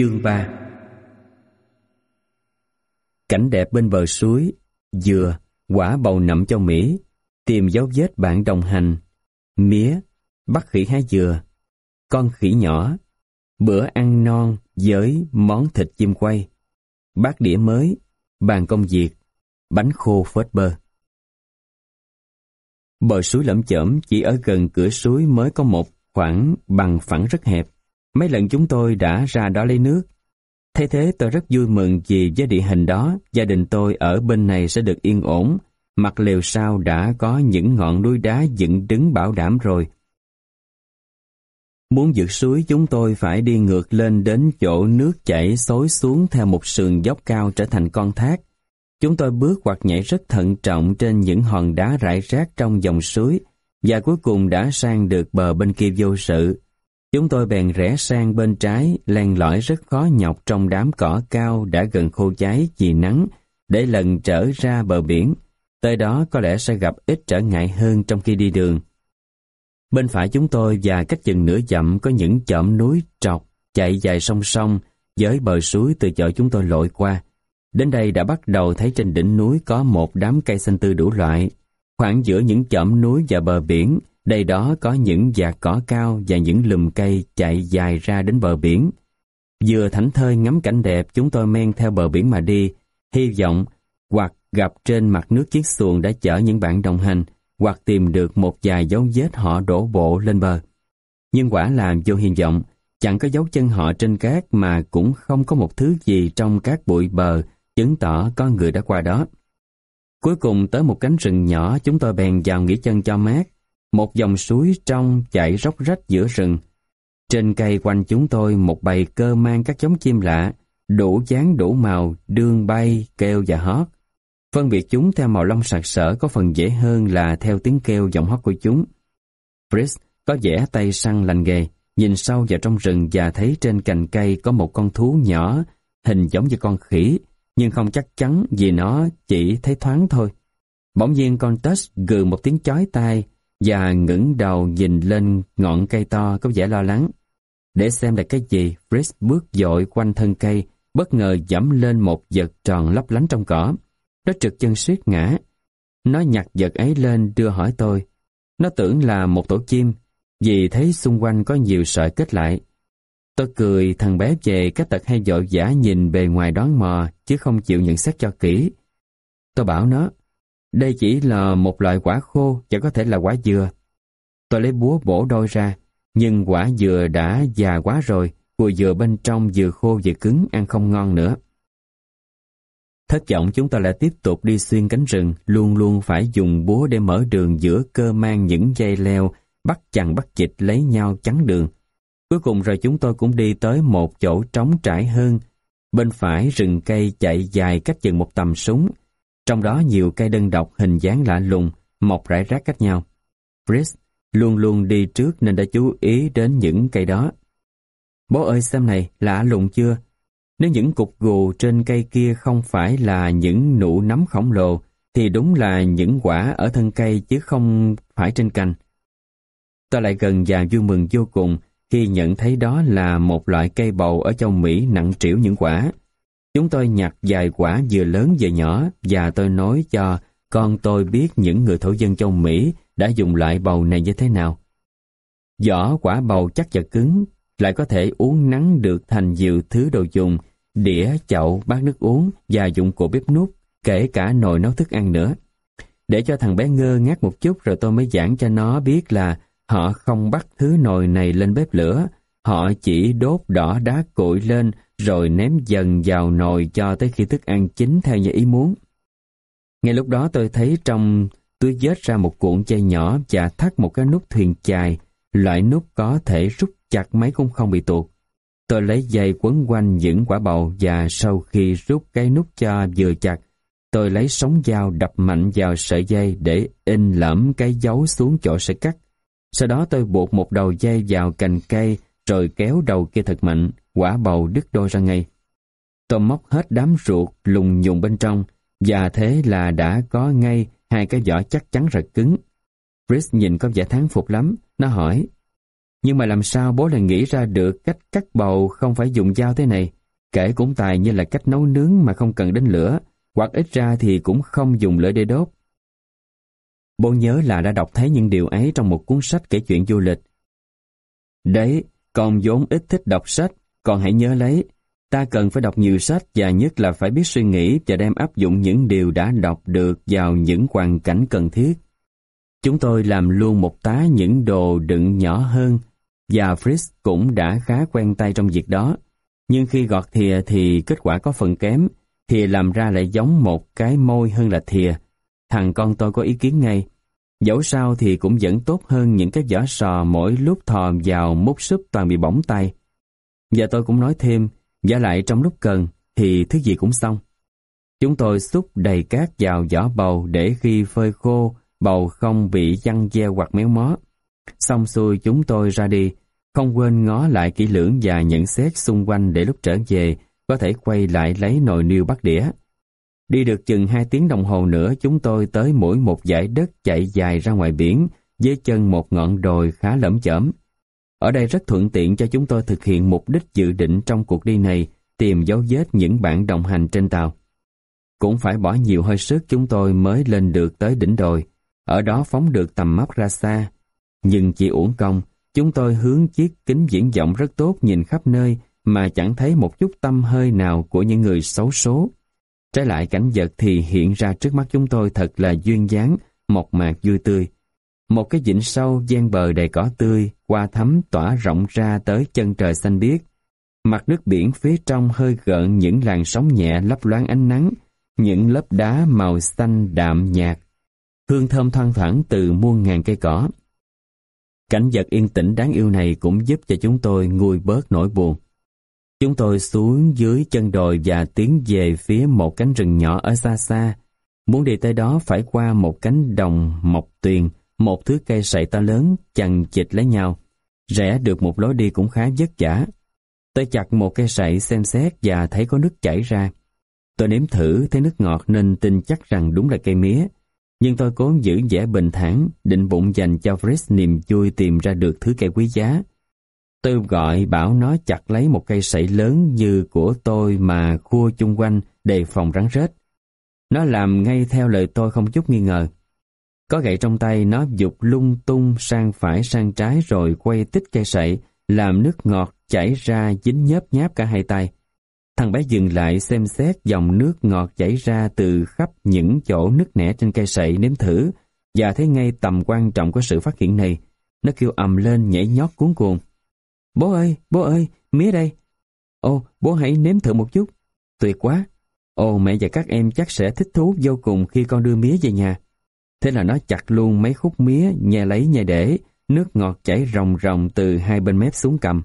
Chương 3 Cảnh đẹp bên bờ suối, dừa, quả bầu nậm cho Mỹ, tìm dấu vết bạn đồng hành, mía, bắt khỉ hái dừa, con khỉ nhỏ, bữa ăn non với món thịt chim quay, bát đĩa mới, bàn công việc, bánh khô phết bơ. Bờ suối lẫm chởm chỉ ở gần cửa suối mới có một khoảng bằng phẳng rất hẹp. Mấy lần chúng tôi đã ra đó lấy nước. Thay thế tôi rất vui mừng vì với địa hình đó, gia đình tôi ở bên này sẽ được yên ổn. Mặt lều sao đã có những ngọn núi đá dựng đứng bảo đảm rồi. Muốn vượt suối chúng tôi phải đi ngược lên đến chỗ nước chảy xối xuống theo một sườn dốc cao trở thành con thác. Chúng tôi bước hoặc nhảy rất thận trọng trên những hòn đá rải rác trong dòng suối và cuối cùng đã sang được bờ bên kia vô sự. Chúng tôi bèn rẽ sang bên trái, len lỏi rất khó nhọc trong đám cỏ cao đã gần khô cháy vì nắng, để lần trở ra bờ biển. Tới đó có lẽ sẽ gặp ít trở ngại hơn trong khi đi đường. Bên phải chúng tôi và cách chừng nửa dặm có những chõm núi trọc chạy dài song song với bờ suối từ chỗ chúng tôi lội qua. Đến đây đã bắt đầu thấy trên đỉnh núi có một đám cây xanh tươi đủ loại. Khoảng giữa những chõm núi và bờ biển, đây đó có những vạt cỏ cao và những lùm cây chạy dài ra đến bờ biển. Vừa thảnh thơi ngắm cảnh đẹp, chúng tôi men theo bờ biển mà đi, hy vọng hoặc gặp trên mặt nước chiếc xuồng đã chở những bạn đồng hành, hoặc tìm được một vài dấu vết họ đổ bộ lên bờ. Nhưng quả là vô hy vọng, chẳng có dấu chân họ trên cát mà cũng không có một thứ gì trong các bụi bờ chứng tỏ có người đã qua đó. Cuối cùng tới một cánh rừng nhỏ chúng tôi bèn vào nghỉ chân cho mát. Một dòng suối trong chảy róc rách giữa rừng. Trên cây quanh chúng tôi một bầy cơ mang các giống chim lạ, đủ dáng đủ màu, đương bay, kêu và hót. Phân biệt chúng theo màu lông sạc sỡ có phần dễ hơn là theo tiếng kêu giọng hót của chúng. Fritz có vẻ tay săn lành nghề, nhìn sâu vào trong rừng và thấy trên cành cây có một con thú nhỏ, hình giống như con khỉ, nhưng không chắc chắn vì nó chỉ thấy thoáng thôi. Bỗng nhiên con Tush gừ một tiếng chói tai và ngẩng đầu nhìn lên ngọn cây to có vẻ lo lắng. Để xem là cái gì, Fritz bước dội quanh thân cây, bất ngờ dẫm lên một vật tròn lấp lánh trong cỏ. Nó trượt chân suýt ngã. Nó nhặt vật ấy lên đưa hỏi tôi. Nó tưởng là một tổ chim, vì thấy xung quanh có nhiều sợi kết lại. Tôi cười thằng bé về cái tật hay dội giả nhìn bề ngoài đoán mò chứ không chịu nhận xét cho kỹ. Tôi bảo nó, đây chỉ là một loại quả khô, chẳng có thể là quả dừa. Tôi lấy búa bổ đôi ra, nhưng quả dừa đã già quá rồi, cùi dừa bên trong vừa khô vừa cứng, ăn không ngon nữa. Thất vọng chúng ta lại tiếp tục đi xuyên cánh rừng, luôn luôn phải dùng búa để mở đường giữa cơ mang những dây leo, bắt chằng bắt chịch lấy nhau chắn đường. Cuối cùng rồi chúng tôi cũng đi tới một chỗ trống trải hơn. Bên phải rừng cây chạy dài cách chừng một tầm súng. Trong đó nhiều cây đơn độc hình dáng lạ lùng, mọc rải rác cách nhau. Chris luôn luôn đi trước nên đã chú ý đến những cây đó. Bố ơi xem này, lạ lùng chưa? Nếu những cục gù trên cây kia không phải là những nụ nấm khổng lồ, thì đúng là những quả ở thân cây chứ không phải trên cành. Tôi lại gần và vui mừng vô cùng khi nhận thấy đó là một loại cây bầu ở châu Mỹ nặng trĩu những quả. Chúng tôi nhặt vài quả vừa lớn vừa nhỏ và tôi nói cho con tôi biết những người thổ dân châu Mỹ đã dùng loại bầu này như thế nào. Vỏ quả bầu chắc và cứng, lại có thể uống nắng được thành nhiều thứ đồ dùng, đĩa, chậu, bát nước uống và dụng cụ bếp nút, kể cả nồi nấu thức ăn nữa. Để cho thằng bé ngơ ngác một chút rồi tôi mới giảng cho nó biết là Họ không bắt thứ nồi này lên bếp lửa, họ chỉ đốt đỏ đá cuội lên rồi ném dần vào nồi cho tới khi thức ăn chín theo như ý muốn. Ngay lúc đó tôi thấy trong túi vết ra một cuộn dây nhỏ và thắt một cái nút thuyền chài, loại nút có thể rút chặt máy cũng không bị tuột. Tôi lấy dây quấn quanh những quả bầu và sau khi rút cái nút cho vừa chặt, tôi lấy sóng dao đập mạnh vào sợi dây để in lẫm cái dấu xuống chỗ sẽ cắt. Sau đó tôi buộc một đầu dây vào cành cây rồi kéo đầu kia thật mạnh, quả bầu đứt đôi ra ngay. Tôi móc hết đám ruột lùng nhùng bên trong và thế là đã có ngay hai cái vỏ chắc chắn rất cứng. Chris nhìn có vẻ tháng phục lắm, nó hỏi Nhưng mà làm sao bố lại nghĩ ra được cách cắt bầu không phải dùng dao thế này? Kể cũng tài như là cách nấu nướng mà không cần đến lửa, hoặc ít ra thì cũng không dùng lửa để đốt. Bố nhớ là đã đọc thấy những điều ấy trong một cuốn sách kể chuyện du lịch. Đấy, con vốn ít thích đọc sách, con hãy nhớ lấy, ta cần phải đọc nhiều sách và nhất là phải biết suy nghĩ và đem áp dụng những điều đã đọc được vào những hoàn cảnh cần thiết. Chúng tôi làm luôn một tá những đồ đựng nhỏ hơn và Fritz cũng đã khá quen tay trong việc đó. Nhưng khi gọt thìa thì kết quả có phần kém, thìa làm ra lại giống một cái môi hơn là thìa. Thằng con tôi có ý kiến ngay. Dẫu sao thì cũng vẫn tốt hơn những cái vỏ sò mỗi lúc thò vào múc súp toàn bị bỏng tay. Và tôi cũng nói thêm, giả lại trong lúc cần thì thứ gì cũng xong. Chúng tôi xúc đầy cát vào vỏ bầu để khi phơi khô, bầu không bị văng ve hoặc méo mó. Xong xuôi chúng tôi ra đi, không quên ngó lại kỹ lưỡng và nhận xét xung quanh để lúc trở về có thể quay lại lấy nồi niêu bắt đĩa. Đi được chừng hai tiếng đồng hồ nữa chúng tôi tới mỗi một dải đất chạy dài ra ngoài biển dưới chân một ngọn đồi khá lẫm chởm. Ở đây rất thuận tiện cho chúng tôi thực hiện mục đích dự định trong cuộc đi này tìm dấu vết những bạn đồng hành trên tàu. Cũng phải bỏ nhiều hơi sức chúng tôi mới lên được tới đỉnh đồi, ở đó phóng được tầm mắt ra xa. Nhưng chỉ uổng công, chúng tôi hướng chiếc kính viễn vọng rất tốt nhìn khắp nơi mà chẳng thấy một chút tâm hơi nào của những người xấu số. Trái lại cảnh vật thì hiện ra trước mắt chúng tôi thật là duyên dáng, mộc mạc vui tươi. Một cái vịnh sâu gian bờ đầy cỏ tươi, qua thấm tỏa rộng ra tới chân trời xanh biếc. Mặt nước biển phía trong hơi gợn những làn sóng nhẹ lấp loáng ánh nắng, những lớp đá màu xanh đạm nhạt. Hương thơm thoang thoảng từ muôn ngàn cây cỏ. Cảnh vật yên tĩnh đáng yêu này cũng giúp cho chúng tôi nguôi bớt nỗi buồn. Chúng tôi xuống dưới chân đồi và tiến về phía một cánh rừng nhỏ ở xa xa. Muốn đi tới đó phải qua một cánh đồng mọc tuyền, một thứ cây sậy to lớn chằng chịch lấy nhau. Rẽ được một lối đi cũng khá vất vả. Tôi chặt một cây sậy xem xét và thấy có nước chảy ra. Tôi nếm thử thấy nước ngọt nên tin chắc rằng đúng là cây mía. Nhưng tôi cố giữ vẻ bình thản, định bụng dành cho Fritz niềm vui tìm ra được thứ cây quý giá. Tôi gọi bảo nó chặt lấy một cây sậy lớn như của tôi mà khua chung quanh đề phòng rắn rết. Nó làm ngay theo lời tôi không chút nghi ngờ. Có gậy trong tay nó dục lung tung sang phải sang trái rồi quay tích cây sậy, làm nước ngọt chảy ra dính nhớp nháp cả hai tay. Thằng bé dừng lại xem xét dòng nước ngọt chảy ra từ khắp những chỗ nứt nẻ trên cây sậy nếm thử và thấy ngay tầm quan trọng của sự phát hiện này. Nó kêu ầm lên nhảy nhót cuốn cuồng. Bố ơi, bố ơi, mía đây. Ô, bố hãy nếm thử một chút. Tuyệt quá. Ồ, mẹ và các em chắc sẽ thích thú vô cùng khi con đưa mía về nhà. Thế là nó chặt luôn mấy khúc mía, nhè lấy nhè để, nước ngọt chảy ròng ròng từ hai bên mép xuống cầm.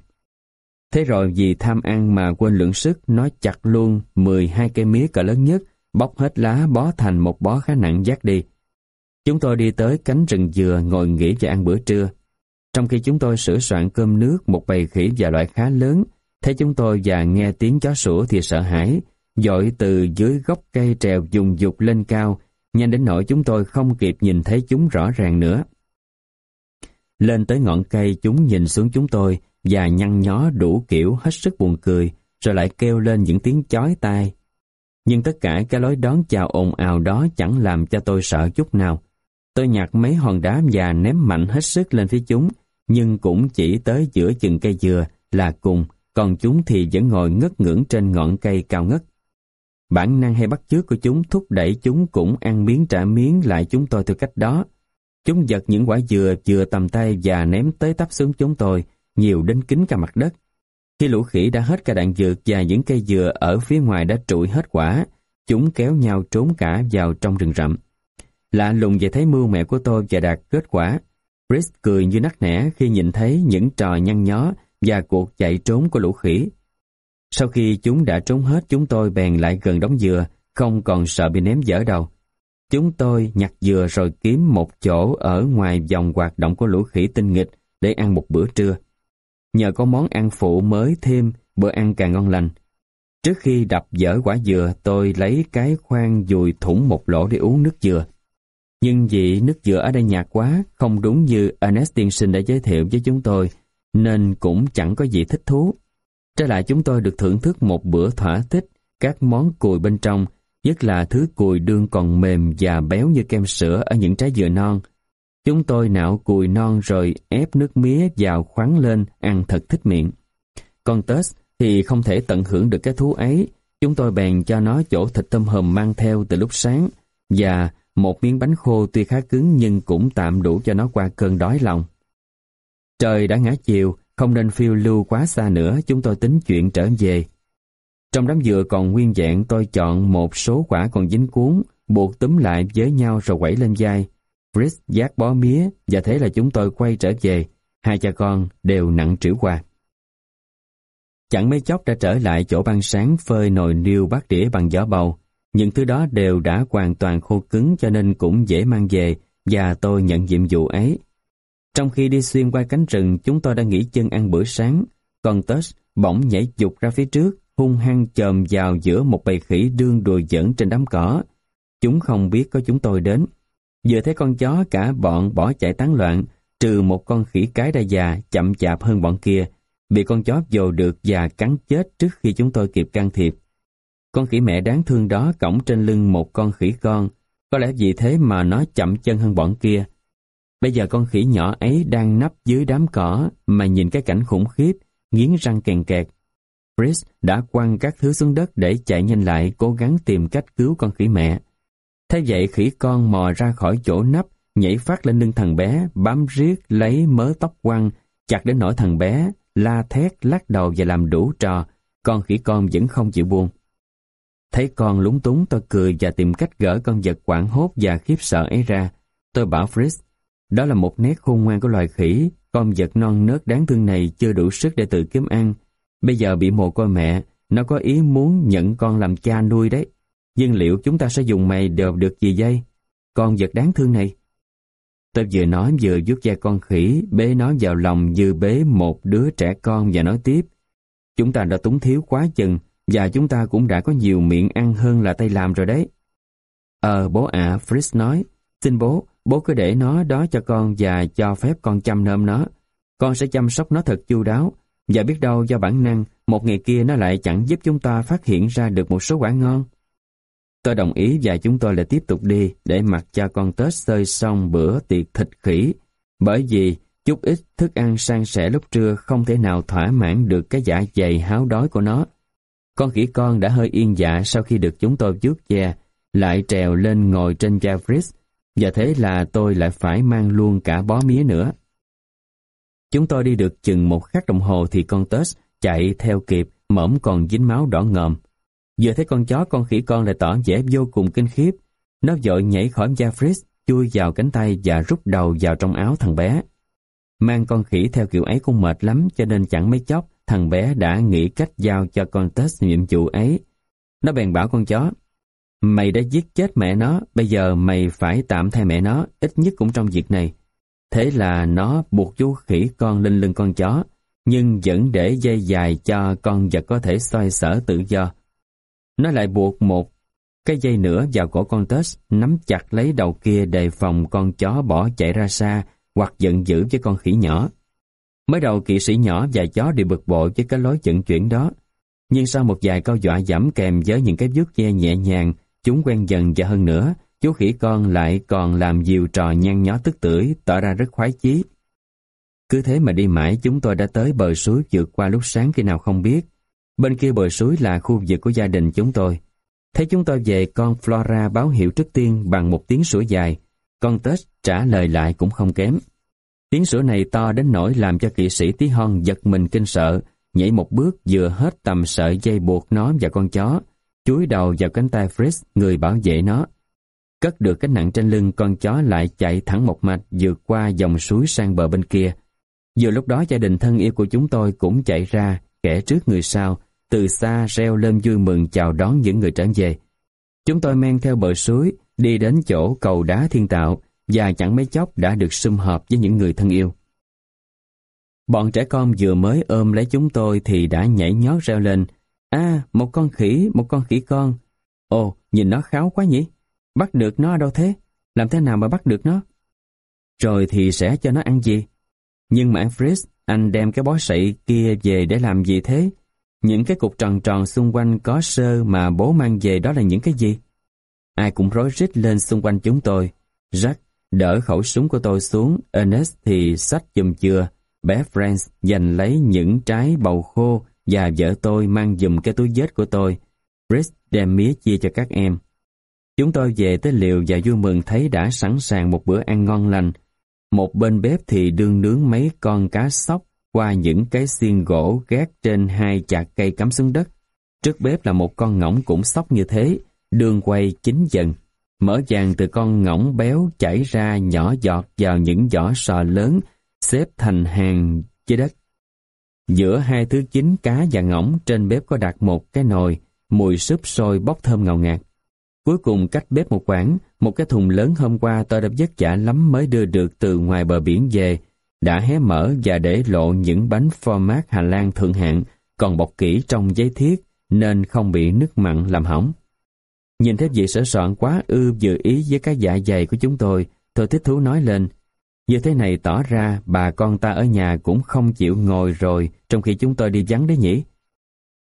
Thế rồi vì tham ăn mà quên lượng sức, nó chặt luôn 12 cây mía cỡ lớn nhất, bóc hết lá bó thành một bó khá nặng dắt đi. Chúng tôi đi tới cánh rừng dừa ngồi nghỉ và ăn bữa trưa. Trong khi chúng tôi sửa soạn cơm nước, một bầy khỉ và loại khá lớn, thấy chúng tôi và nghe tiếng chó sủa thì sợ hãi, dội từ dưới gốc cây trèo dùng dục lên cao, nhanh đến nỗi chúng tôi không kịp nhìn thấy chúng rõ ràng nữa. Lên tới ngọn cây chúng nhìn xuống chúng tôi và nhăn nhó đủ kiểu hết sức buồn cười, rồi lại kêu lên những tiếng chói tai. Nhưng tất cả cái lối đón chào ồn ào đó chẳng làm cho tôi sợ chút nào. Tôi nhặt mấy hòn đá và ném mạnh hết sức lên phía chúng, nhưng cũng chỉ tới giữa chừng cây dừa là cùng, còn chúng thì vẫn ngồi ngất ngưỡng trên ngọn cây cao ngất. Bản năng hay bắt chước của chúng thúc đẩy chúng cũng ăn miếng trả miếng lại chúng tôi theo cách đó. Chúng giật những quả dừa vừa tầm tay và ném tới tấp xuống chúng tôi, nhiều đến kính cả mặt đất. Khi lũ khỉ đã hết cả đạn dược và những cây dừa ở phía ngoài đã trụi hết quả, chúng kéo nhau trốn cả vào trong rừng rậm. Lạ lùng về thấy mưu mẹ của tôi và đạt kết quả. Chris cười như nắc nẻ khi nhìn thấy những trò nhăn nhó và cuộc chạy trốn của lũ khỉ. Sau khi chúng đã trốn hết chúng tôi bèn lại gần đống dừa, không còn sợ bị ném dở đâu. Chúng tôi nhặt dừa rồi kiếm một chỗ ở ngoài vòng hoạt động của lũ khỉ tinh nghịch để ăn một bữa trưa. Nhờ có món ăn phụ mới thêm, bữa ăn càng ngon lành. Trước khi đập dở quả dừa, tôi lấy cái khoan dùi thủng một lỗ để uống nước dừa. Nhưng vì nước dừa ở đây nhạt quá, không đúng như Ernest tiên sinh đã giới thiệu với chúng tôi, nên cũng chẳng có gì thích thú. Trái lại chúng tôi được thưởng thức một bữa thỏa thích các món cùi bên trong, nhất là thứ cùi đương còn mềm và béo như kem sữa ở những trái dừa non. Chúng tôi nạo cùi non rồi ép nước mía vào khoáng lên ăn thật thích miệng. Còn Tết thì không thể tận hưởng được cái thú ấy, chúng tôi bèn cho nó chỗ thịt tôm hùm mang theo từ lúc sáng và một miếng bánh khô tuy khá cứng nhưng cũng tạm đủ cho nó qua cơn đói lòng. Trời đã ngã chiều, không nên phiêu lưu quá xa nữa, chúng tôi tính chuyện trở về. Trong đám dừa còn nguyên dạng tôi chọn một số quả còn dính cuốn, buộc túm lại với nhau rồi quẩy lên vai. Chris giác bó mía và thế là chúng tôi quay trở về. Hai cha con đều nặng trĩu qua. Chẳng mấy chốc đã trở lại chỗ ban sáng phơi nồi niêu bát đĩa bằng gió bầu. Những thứ đó đều đã hoàn toàn khô cứng cho nên cũng dễ mang về và tôi nhận nhiệm vụ ấy. Trong khi đi xuyên qua cánh rừng chúng tôi đã nghỉ chân ăn bữa sáng, còn Tush bỗng nhảy dục ra phía trước, hung hăng chồm vào giữa một bầy khỉ đương đùa giỡn trên đám cỏ. Chúng không biết có chúng tôi đến. Vừa thấy con chó cả bọn bỏ chạy tán loạn, trừ một con khỉ cái đa già chậm chạp hơn bọn kia, bị con chó dồ được và cắn chết trước khi chúng tôi kịp can thiệp. Con khỉ mẹ đáng thương đó cõng trên lưng một con khỉ con, có lẽ vì thế mà nó chậm chân hơn bọn kia. Bây giờ con khỉ nhỏ ấy đang nấp dưới đám cỏ mà nhìn cái cảnh khủng khiếp, nghiến răng kèn kẹt. Chris đã quăng các thứ xuống đất để chạy nhanh lại cố gắng tìm cách cứu con khỉ mẹ. Thế vậy khỉ con mò ra khỏi chỗ nấp, nhảy phát lên lưng thằng bé, bám riết lấy mớ tóc quăng, chặt đến nỗi thằng bé, la thét, lắc đầu và làm đủ trò, con khỉ con vẫn không chịu buông. Thấy con lúng túng tôi cười và tìm cách gỡ con vật quảng hốt và khiếp sợ ấy ra. Tôi bảo Fritz, đó là một nét khôn ngoan của loài khỉ, con vật non nớt đáng thương này chưa đủ sức để tự kiếm ăn. Bây giờ bị mồ côi mẹ, nó có ý muốn nhận con làm cha nuôi đấy. Nhưng liệu chúng ta sẽ dùng mày đều được gì dây? Con vật đáng thương này. Tôi vừa nói vừa vuốt da con khỉ, bế nó vào lòng như bế một đứa trẻ con và nói tiếp. Chúng ta đã túng thiếu quá chừng, và chúng ta cũng đã có nhiều miệng ăn hơn là tay làm rồi đấy. Ờ, bố ạ, à, Fritz nói, xin bố, bố cứ để nó đó cho con và cho phép con chăm nom nó. Con sẽ chăm sóc nó thật chu đáo, và biết đâu do bản năng, một ngày kia nó lại chẳng giúp chúng ta phát hiện ra được một số quả ngon. Tôi đồng ý và chúng tôi lại tiếp tục đi để mặc cho con Tết sơi xong bữa tiệc thịt khỉ. Bởi vì chút ít thức ăn sang sẻ lúc trưa không thể nào thỏa mãn được cái dạ dày háo đói của nó. Con khỉ con đã hơi yên dạ sau khi được chúng tôi vuốt ve, lại trèo lên ngồi trên Javris, và thế là tôi lại phải mang luôn cả bó mía nữa. Chúng tôi đi được chừng một khắc đồng hồ thì con Tess chạy theo kịp, mõm còn dính máu đỏ ngòm. Vừa thấy con chó con khỉ con lại tỏ vẻ vô cùng kinh khiếp. Nó vội nhảy khỏi Jeffries, chui vào cánh tay và rút đầu vào trong áo thằng bé. Mang con khỉ theo kiểu ấy cũng mệt lắm cho nên chẳng mấy chốc thằng bé đã nghĩ cách giao cho con Tess nhiệm vụ ấy. Nó bèn bảo con chó, mày đã giết chết mẹ nó, bây giờ mày phải tạm thay mẹ nó, ít nhất cũng trong việc này. Thế là nó buộc chú khỉ con lên lưng con chó, nhưng vẫn để dây dài cho con vật có thể xoay sở tự do. Nó lại buộc một cái dây nữa vào cổ con Tess, nắm chặt lấy đầu kia đề phòng con chó bỏ chạy ra xa hoặc giận dữ với con khỉ nhỏ. Mới đầu kỵ sĩ nhỏ và chó đều bực bội với cái lối vận chuyển đó. Nhưng sau một vài câu dọa dẫm kèm với những cái vuốt ve nhẹ nhàng, chúng quen dần và hơn nữa, chú khỉ con lại còn làm nhiều trò nhăn nhó tức tưởi, tỏ ra rất khoái chí. Cứ thế mà đi mãi chúng tôi đã tới bờ suối vượt qua lúc sáng khi nào không biết. Bên kia bờ suối là khu vực của gia đình chúng tôi. Thấy chúng tôi về con Flora báo hiệu trước tiên bằng một tiếng sủa dài. Con Tết trả lời lại cũng không kém. Tiếng sữa này to đến nỗi làm cho kỵ sĩ tí hon giật mình kinh sợ, nhảy một bước vừa hết tầm sợi dây buộc nó và con chó, chúi đầu vào cánh tay Fritz, người bảo vệ nó. Cất được cái nặng trên lưng con chó lại chạy thẳng một mạch vượt qua dòng suối sang bờ bên kia. Vừa lúc đó gia đình thân yêu của chúng tôi cũng chạy ra, kẻ trước người sau, từ xa reo lên vui mừng chào đón những người trở về. Chúng tôi men theo bờ suối, đi đến chỗ cầu đá thiên tạo, và chẳng mấy chốc đã được sum họp với những người thân yêu. Bọn trẻ con vừa mới ôm lấy chúng tôi thì đã nhảy nhót reo lên. À, một con khỉ, một con khỉ con. Ồ, nhìn nó kháo quá nhỉ? Bắt được nó ở đâu thế? Làm thế nào mà bắt được nó? Rồi thì sẽ cho nó ăn gì? Nhưng mà Fritz anh đem cái bó sậy kia về để làm gì thế? Những cái cục tròn tròn xung quanh có sơ mà bố mang về đó là những cái gì? Ai cũng rối rít lên xung quanh chúng tôi. Jack đỡ khẩu súng của tôi xuống, Ernest thì sách chùm chưa. Bé Franz giành lấy những trái bầu khô và vợ tôi mang dùm cái túi vết của tôi. Chris đem mía chia cho các em. Chúng tôi về tới liều và vui mừng thấy đã sẵn sàng một bữa ăn ngon lành. Một bên bếp thì đương nướng mấy con cá sóc qua những cái xiên gỗ gác trên hai chạc cây cắm xuống đất. Trước bếp là một con ngỗng cũng sóc như thế, đường quay chín dần. Mỡ vàng từ con ngỗng béo chảy ra nhỏ giọt vào những giỏ sò lớn, xếp thành hàng dưới đất. Giữa hai thứ chín cá và ngỗng trên bếp có đặt một cái nồi, mùi súp sôi bốc thơm ngào ngạt. Cuối cùng cách bếp một quãng, một cái thùng lớn hôm qua tôi đã vất vả lắm mới đưa được từ ngoài bờ biển về, đã hé mở và để lộ những bánh format Hà Lan thượng hạng, còn bọc kỹ trong giấy thiết nên không bị nước mặn làm hỏng. Nhìn thấy vị sở soạn quá ư dự ý với cái dạ dày của chúng tôi, tôi thích thú nói lên. Như thế này tỏ ra bà con ta ở nhà cũng không chịu ngồi rồi trong khi chúng tôi đi vắng đấy nhỉ.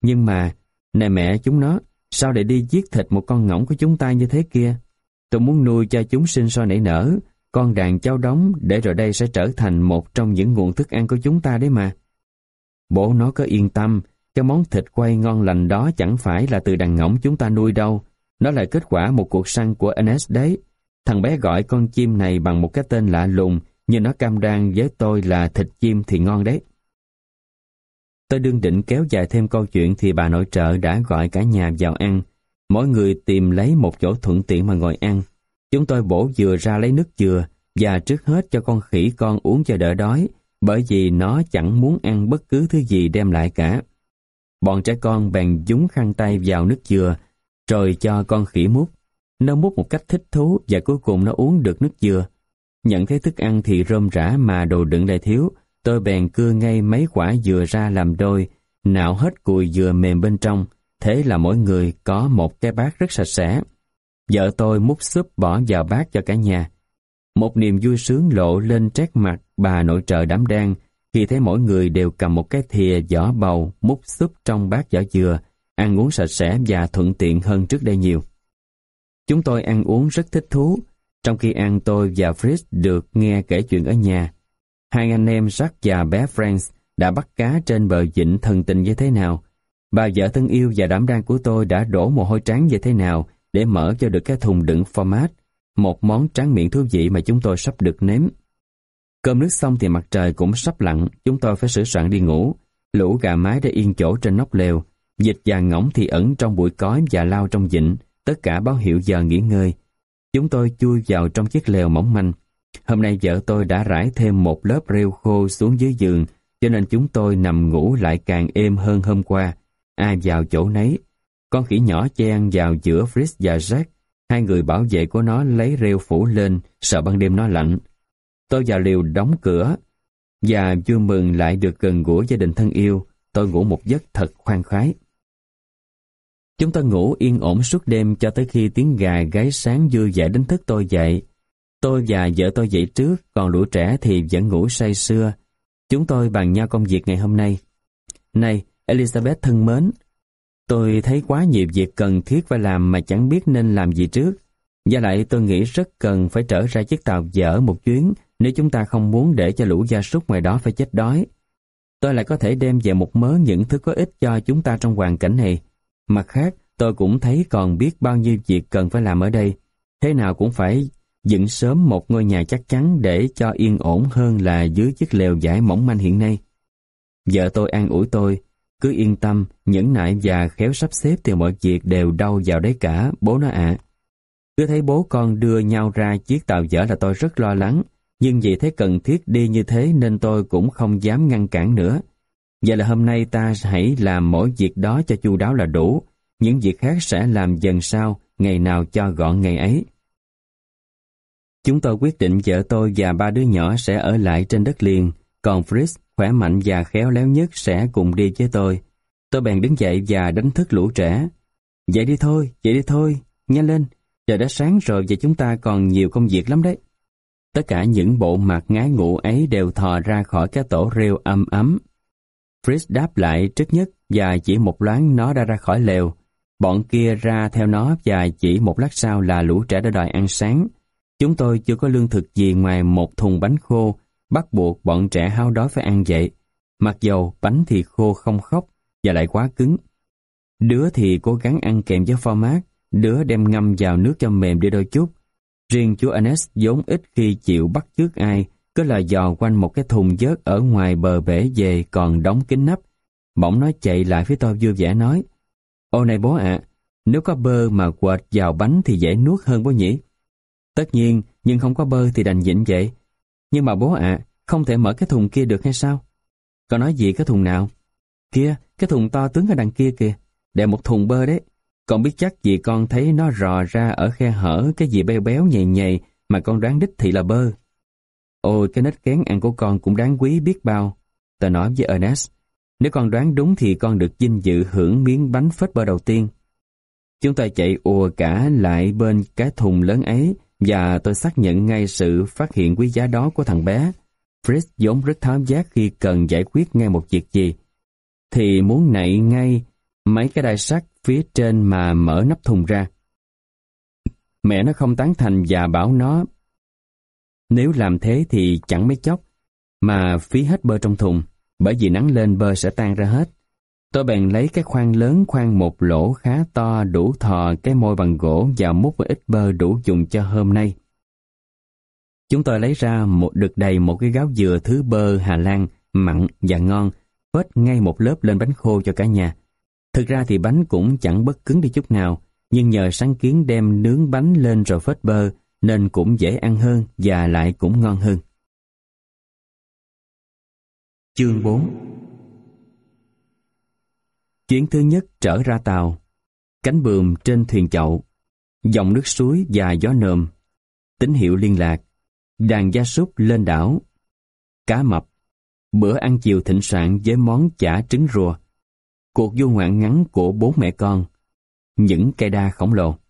Nhưng mà, này mẹ chúng nó, sao để đi giết thịt một con ngỗng của chúng ta như thế kia? Tôi muốn nuôi cho chúng sinh sôi nảy nở, con đàn cháu đóng để rồi đây sẽ trở thành một trong những nguồn thức ăn của chúng ta đấy mà. Bố nó có yên tâm, cái món thịt quay ngon lành đó chẳng phải là từ đàn ngỗng chúng ta nuôi đâu, nó là kết quả một cuộc săn của NS đấy. Thằng bé gọi con chim này bằng một cái tên lạ lùng, nhưng nó cam đoan với tôi là thịt chim thì ngon đấy. Tôi đương định kéo dài thêm câu chuyện thì bà nội trợ đã gọi cả nhà vào ăn. Mỗi người tìm lấy một chỗ thuận tiện mà ngồi ăn. Chúng tôi bổ dừa ra lấy nước dừa và trước hết cho con khỉ con uống cho đỡ đói bởi vì nó chẳng muốn ăn bất cứ thứ gì đem lại cả. Bọn trẻ con bèn dúng khăn tay vào nước dừa rồi cho con khỉ mút. Nó mút một cách thích thú và cuối cùng nó uống được nước dừa. Nhận thấy thức ăn thì rơm rã mà đồ đựng lại thiếu, tôi bèn cưa ngay mấy quả dừa ra làm đôi, nạo hết cùi dừa mềm bên trong, thế là mỗi người có một cái bát rất sạch sẽ. Vợ tôi múc súp bỏ vào bát cho cả nhà. Một niềm vui sướng lộ lên trét mặt bà nội trợ đám đang khi thấy mỗi người đều cầm một cái thìa vỏ bầu múc súp trong bát vỏ dừa, ăn uống sạch sẽ và thuận tiện hơn trước đây nhiều. Chúng tôi ăn uống rất thích thú, trong khi ăn tôi và Fritz được nghe kể chuyện ở nhà. Hai anh em Jack và bé Franz đã bắt cá trên bờ vịnh thần tình như thế nào. Bà vợ thân yêu và đảm đang của tôi đã đổ mồ hôi trắng như thế nào để mở cho được cái thùng đựng format, một món tráng miệng thú vị mà chúng tôi sắp được nếm. Cơm nước xong thì mặt trời cũng sắp lặn, chúng tôi phải sửa soạn đi ngủ. Lũ gà mái đã yên chỗ trên nóc lều, Dịch và ngỗng thì ẩn trong bụi cói và lao trong dịnh, tất cả báo hiệu giờ nghỉ ngơi. Chúng tôi chui vào trong chiếc lều mỏng manh. Hôm nay vợ tôi đã rải thêm một lớp rêu khô xuống dưới giường, cho nên chúng tôi nằm ngủ lại càng êm hơn hôm qua. Ai vào chỗ nấy. Con khỉ nhỏ chen vào giữa Fritz và Jack. Hai người bảo vệ của nó lấy rêu phủ lên, sợ ban đêm nó lạnh. Tôi vào liều đóng cửa, và vui mừng lại được gần gũi gia đình thân yêu. Tôi ngủ một giấc thật khoan khoái. Chúng ta ngủ yên ổn suốt đêm cho tới khi tiếng gà gáy sáng vui vẻ đánh thức tôi dậy. Tôi và vợ tôi dậy trước, còn lũ trẻ thì vẫn ngủ say sưa. Chúng tôi bàn nhau công việc ngày hôm nay. Này, Elizabeth thân mến, tôi thấy quá nhiều việc cần thiết phải làm mà chẳng biết nên làm gì trước. Và lại tôi nghĩ rất cần phải trở ra chiếc tàu dở một chuyến nếu chúng ta không muốn để cho lũ gia súc ngoài đó phải chết đói. Tôi lại có thể đem về một mớ những thứ có ích cho chúng ta trong hoàn cảnh này. Mặt khác, tôi cũng thấy còn biết bao nhiêu việc cần phải làm ở đây. Thế nào cũng phải dựng sớm một ngôi nhà chắc chắn để cho yên ổn hơn là dưới chiếc lều giải mỏng manh hiện nay. Vợ tôi an ủi tôi, cứ yên tâm, nhẫn nại và khéo sắp xếp thì mọi việc đều đau vào đấy cả, bố nó ạ. Cứ thấy bố con đưa nhau ra chiếc tàu dở là tôi rất lo lắng, nhưng vì thấy cần thiết đi như thế nên tôi cũng không dám ngăn cản nữa. Vậy là hôm nay ta hãy làm mỗi việc đó cho chu đáo là đủ, những việc khác sẽ làm dần sau, ngày nào cho gọn ngày ấy. Chúng tôi quyết định vợ tôi và ba đứa nhỏ sẽ ở lại trên đất liền, còn Fritz, khỏe mạnh và khéo léo nhất sẽ cùng đi với tôi. Tôi bèn đứng dậy và đánh thức lũ trẻ. Dậy đi thôi, dậy đi thôi, nhanh lên, trời đã sáng rồi và chúng ta còn nhiều công việc lắm đấy. Tất cả những bộ mặt ngái ngủ ấy đều thò ra khỏi cái tổ rêu âm ấm. Fritz đáp lại trước nhất và chỉ một loáng nó đã ra khỏi lều. Bọn kia ra theo nó và chỉ một lát sau là lũ trẻ đã đòi ăn sáng. Chúng tôi chưa có lương thực gì ngoài một thùng bánh khô, bắt buộc bọn trẻ hao đói phải ăn vậy. Mặc dầu bánh thì khô không khóc và lại quá cứng. Đứa thì cố gắng ăn kèm với pho mát, đứa đem ngâm vào nước cho mềm đi đôi chút. Riêng chú Ernest vốn ít khi chịu bắt chước ai, cứ là dò quanh một cái thùng dớt ở ngoài bờ bể về còn đóng kín nắp. Bỗng nó chạy lại phía tôi vui vẻ nói, Ô này bố ạ, nếu có bơ mà quệt vào bánh thì dễ nuốt hơn bố nhỉ? Tất nhiên, nhưng không có bơ thì đành dịnh vậy. Nhưng mà bố ạ, không thể mở cái thùng kia được hay sao? Con nói gì cái thùng nào? Kia, cái thùng to tướng ở đằng kia kìa. Để một thùng bơ đấy. Con biết chắc gì con thấy nó rò ra ở khe hở cái gì béo béo nhầy nhầy mà con đoán đích thị là bơ. Ôi, cái nết kén ăn của con cũng đáng quý biết bao. Tớ nói với Ernest. Nếu con đoán đúng thì con được vinh dự hưởng miếng bánh phết bơ đầu tiên. Chúng ta chạy ùa cả lại bên cái thùng lớn ấy và tôi xác nhận ngay sự phát hiện quý giá đó của thằng bé. Fritz vốn rất tháo giác khi cần giải quyết ngay một việc gì. Thì muốn nạy ngay mấy cái đai sắt phía trên mà mở nắp thùng ra. Mẹ nó không tán thành và bảo nó nếu làm thế thì chẳng mấy chốc mà phí hết bơ trong thùng bởi vì nắng lên bơ sẽ tan ra hết. Tôi bèn lấy cái khoang lớn khoan một lỗ khá to đủ thò cái môi bằng gỗ và múc một ít bơ đủ dùng cho hôm nay. Chúng tôi lấy ra một đực đầy một cái gáo dừa thứ bơ Hà Lan mặn và ngon, phết ngay một lớp lên bánh khô cho cả nhà. Thực ra thì bánh cũng chẳng bất cứng đi chút nào, nhưng nhờ sáng kiến đem nướng bánh lên rồi phết bơ, nên cũng dễ ăn hơn và lại cũng ngon hơn. Chương 4 Chuyến thứ nhất trở ra tàu, cánh buồm trên thuyền chậu, dòng nước suối và gió nồm, tín hiệu liên lạc, đàn gia súc lên đảo, cá mập, bữa ăn chiều thịnh soạn với món chả trứng rùa, cuộc du ngoạn ngắn của bốn mẹ con, những cây đa khổng lồ.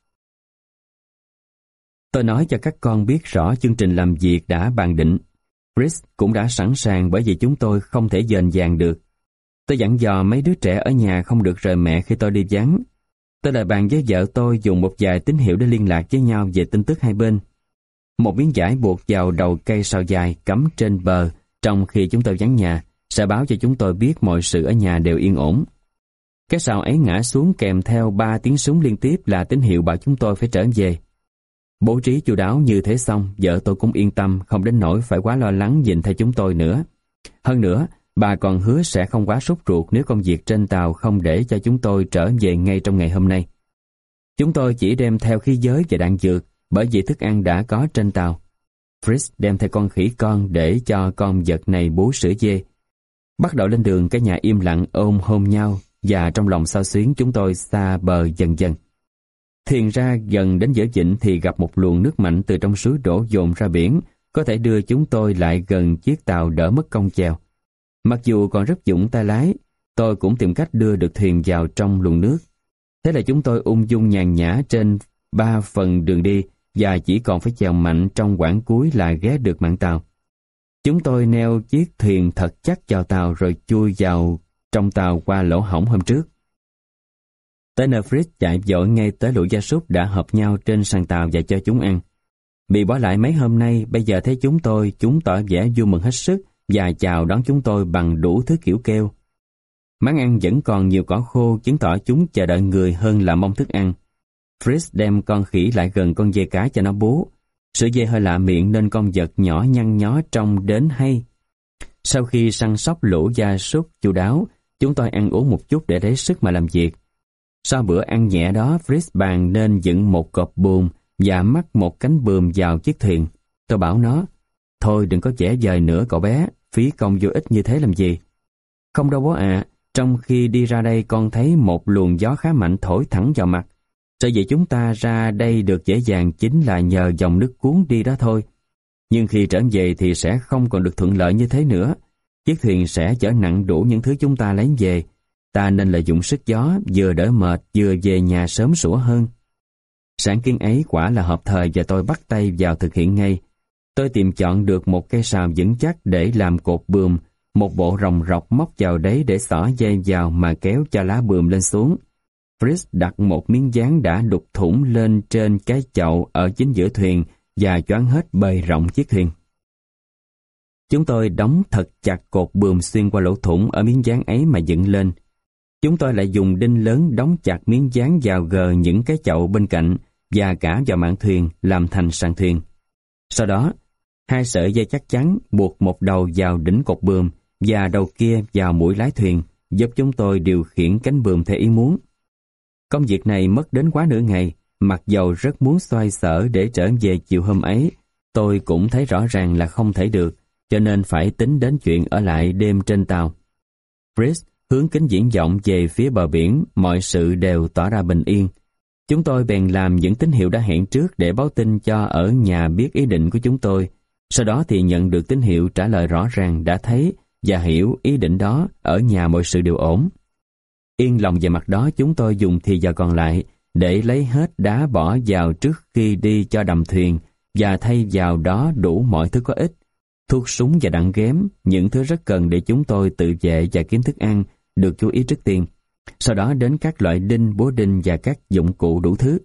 Tôi nói cho các con biết rõ chương trình làm việc đã bàn định. Chris cũng đã sẵn sàng bởi vì chúng tôi không thể dền dàng được. Tôi dặn dò mấy đứa trẻ ở nhà không được rời mẹ khi tôi đi vắng. Tôi lại bàn với vợ tôi dùng một vài tín hiệu để liên lạc với nhau về tin tức hai bên. Một miếng giải buộc vào đầu cây sào dài cắm trên bờ trong khi chúng tôi vắng nhà sẽ báo cho chúng tôi biết mọi sự ở nhà đều yên ổn. Cái sào ấy ngã xuống kèm theo ba tiếng súng liên tiếp là tín hiệu bảo chúng tôi phải trở về. Bố trí chu đáo như thế xong, vợ tôi cũng yên tâm, không đến nỗi phải quá lo lắng nhìn theo chúng tôi nữa. Hơn nữa, bà còn hứa sẽ không quá sốt ruột nếu công việc trên tàu không để cho chúng tôi trở về ngay trong ngày hôm nay. Chúng tôi chỉ đem theo khí giới và đạn dược, bởi vì thức ăn đã có trên tàu. Fritz đem theo con khỉ con để cho con vật này bú sữa dê. Bắt đầu lên đường, cái nhà im lặng ôm hôn nhau và trong lòng sao xuyến chúng tôi xa bờ dần dần. Thiền ra gần đến giữa vịnh thì gặp một luồng nước mạnh từ trong suối đổ dồn ra biển, có thể đưa chúng tôi lại gần chiếc tàu đỡ mất công chèo. Mặc dù còn rất dũng tay lái, tôi cũng tìm cách đưa được thuyền vào trong luồng nước. Thế là chúng tôi ung dung nhàn nhã trên ba phần đường đi và chỉ còn phải chèo mạnh trong quãng cuối là ghé được mạng tàu. Chúng tôi neo chiếc thuyền thật chắc vào tàu rồi chui vào trong tàu qua lỗ hổng hôm trước. Tới nơi Fritz chạy dội ngay tới lũ gia súc đã hợp nhau trên sàn tàu và cho chúng ăn. Bị bỏ lại mấy hôm nay, bây giờ thấy chúng tôi, chúng tỏ vẻ vui mừng hết sức và chào đón chúng tôi bằng đủ thứ kiểu kêu. Máng ăn vẫn còn nhiều cỏ khô, chứng tỏ chúng chờ đợi người hơn là mong thức ăn. Fritz đem con khỉ lại gần con dê cá cho nó bú. Sữa dê hơi lạ miệng nên con vật nhỏ nhăn nhó trông đến hay. Sau khi săn sóc lũ gia súc chu đáo, chúng tôi ăn uống một chút để lấy sức mà làm việc. Sau bữa ăn nhẹ đó, Fritz bàn nên dựng một cột buồm và mắc một cánh buồm vào chiếc thuyền. Tôi bảo nó, thôi đừng có trẻ dời nữa cậu bé, phí công vô ích như thế làm gì. Không đâu bố ạ, trong khi đi ra đây con thấy một luồng gió khá mạnh thổi thẳng vào mặt. Sở dĩ chúng ta ra đây được dễ dàng chính là nhờ dòng nước cuốn đi đó thôi. Nhưng khi trở về thì sẽ không còn được thuận lợi như thế nữa. Chiếc thuyền sẽ chở nặng đủ những thứ chúng ta lấy về, Ta nên lợi dụng sức gió, vừa đỡ mệt, vừa về nhà sớm sủa hơn. Sáng kiến ấy quả là hợp thời và tôi bắt tay vào thực hiện ngay. Tôi tìm chọn được một cây sào vững chắc để làm cột bườm, một bộ rồng rọc móc vào đấy để xỏ dây vào mà kéo cho lá bườm lên xuống. Fritz đặt một miếng dán đã đục thủng lên trên cái chậu ở chính giữa thuyền và choán hết bề rộng chiếc thuyền. Chúng tôi đóng thật chặt cột bườm xuyên qua lỗ thủng ở miếng dán ấy mà dựng lên. Chúng tôi lại dùng đinh lớn đóng chặt miếng dán vào gờ những cái chậu bên cạnh và cả vào mạn thuyền làm thành sàn thuyền. Sau đó, hai sợi dây chắc chắn buộc một đầu vào đỉnh cột bườm và đầu kia vào mũi lái thuyền giúp chúng tôi điều khiển cánh bườm theo ý muốn. Công việc này mất đến quá nửa ngày, mặc dầu rất muốn xoay sở để trở về chiều hôm ấy, tôi cũng thấy rõ ràng là không thể được, cho nên phải tính đến chuyện ở lại đêm trên tàu. Brice hướng kính diễn vọng về phía bờ biển, mọi sự đều tỏ ra bình yên. Chúng tôi bèn làm những tín hiệu đã hẹn trước để báo tin cho ở nhà biết ý định của chúng tôi. Sau đó thì nhận được tín hiệu trả lời rõ ràng đã thấy và hiểu ý định đó ở nhà mọi sự đều ổn. Yên lòng về mặt đó chúng tôi dùng thì giờ còn lại để lấy hết đá bỏ vào trước khi đi cho đầm thuyền và thay vào đó đủ mọi thứ có ích. Thuốc súng và đạn ghém, những thứ rất cần để chúng tôi tự vệ và kiếm thức ăn, được chú ý trước tiên. Sau đó đến các loại đinh, búa đinh và các dụng cụ đủ thứ.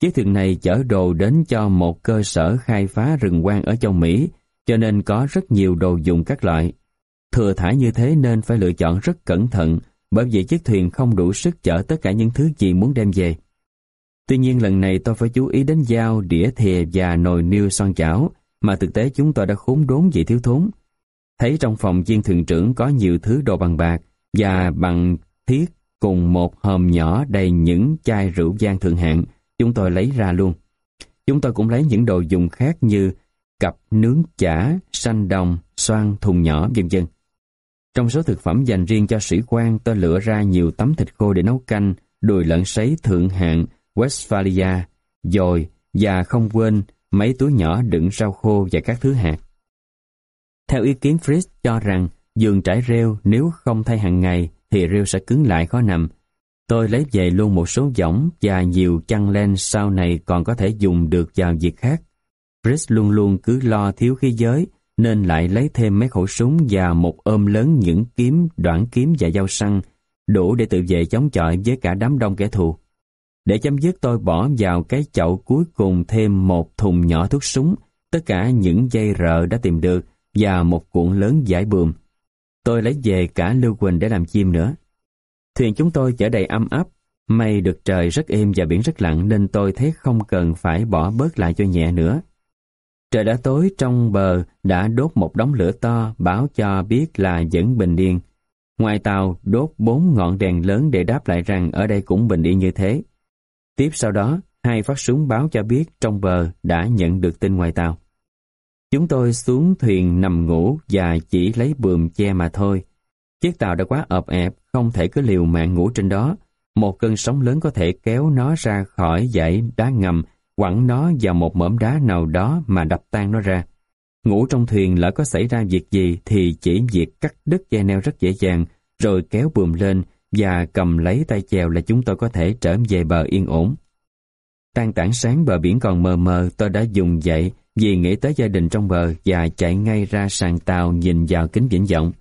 Chiếc thuyền này chở đồ đến cho một cơ sở khai phá rừng quang ở châu Mỹ, cho nên có rất nhiều đồ dùng các loại. Thừa thải như thế nên phải lựa chọn rất cẩn thận, bởi vì chiếc thuyền không đủ sức chở tất cả những thứ gì muốn đem về. Tuy nhiên lần này tôi phải chú ý đến dao, đĩa thìa và nồi niêu son chảo, mà thực tế chúng tôi đã khốn đốn vì thiếu thốn. Thấy trong phòng viên thuyền trưởng có nhiều thứ đồ bằng bạc và bằng thiết cùng một hòm nhỏ đầy những chai rượu vang thượng hạng, chúng tôi lấy ra luôn. Chúng tôi cũng lấy những đồ dùng khác như cặp nướng chả, sanh đồng, xoan, thùng nhỏ, vân vân. Trong số thực phẩm dành riêng cho sĩ quan, tôi lựa ra nhiều tấm thịt khô để nấu canh, đùi lợn sấy thượng hạng, Westphalia, dồi và không quên mấy túi nhỏ đựng rau khô và các thứ hạt. Theo ý kiến Fritz cho rằng giường trải rêu nếu không thay hàng ngày thì rêu sẽ cứng lại khó nằm. Tôi lấy về luôn một số giỏng và nhiều chăn len sau này còn có thể dùng được vào việc khác. Chris luôn luôn cứ lo thiếu khí giới nên lại lấy thêm mấy khẩu súng và một ôm lớn những kiếm, đoạn kiếm và dao săn đủ để tự vệ chống chọi với cả đám đông kẻ thù. Để chấm dứt tôi bỏ vào cái chậu cuối cùng thêm một thùng nhỏ thuốc súng, tất cả những dây rợ đã tìm được và một cuộn lớn giải bườm. Tôi lấy về cả lưu quỳnh để làm chim nữa. Thuyền chúng tôi chở đầy âm ấp, may được trời rất êm và biển rất lặng nên tôi thấy không cần phải bỏ bớt lại cho nhẹ nữa. Trời đã tối trong bờ đã đốt một đống lửa to báo cho biết là vẫn bình yên. Ngoài tàu đốt bốn ngọn đèn lớn để đáp lại rằng ở đây cũng bình yên như thế. Tiếp sau đó, hai phát súng báo cho biết trong bờ đã nhận được tin ngoài tàu. Chúng tôi xuống thuyền nằm ngủ và chỉ lấy bườm che mà thôi. Chiếc tàu đã quá ợp ẹp, không thể cứ liều mạng ngủ trên đó. Một cơn sóng lớn có thể kéo nó ra khỏi dãy đá ngầm, quẳng nó vào một mỏm đá nào đó mà đập tan nó ra. Ngủ trong thuyền lỡ có xảy ra việc gì thì chỉ việc cắt đứt dây neo rất dễ dàng, rồi kéo bùm lên và cầm lấy tay chèo là chúng tôi có thể trở về bờ yên ổn. Tan tảng sáng bờ biển còn mờ mờ tôi đã dùng dậy vì nghĩ tới gia đình trong bờ và chạy ngay ra sàn tàu nhìn vào kính viễn vọng.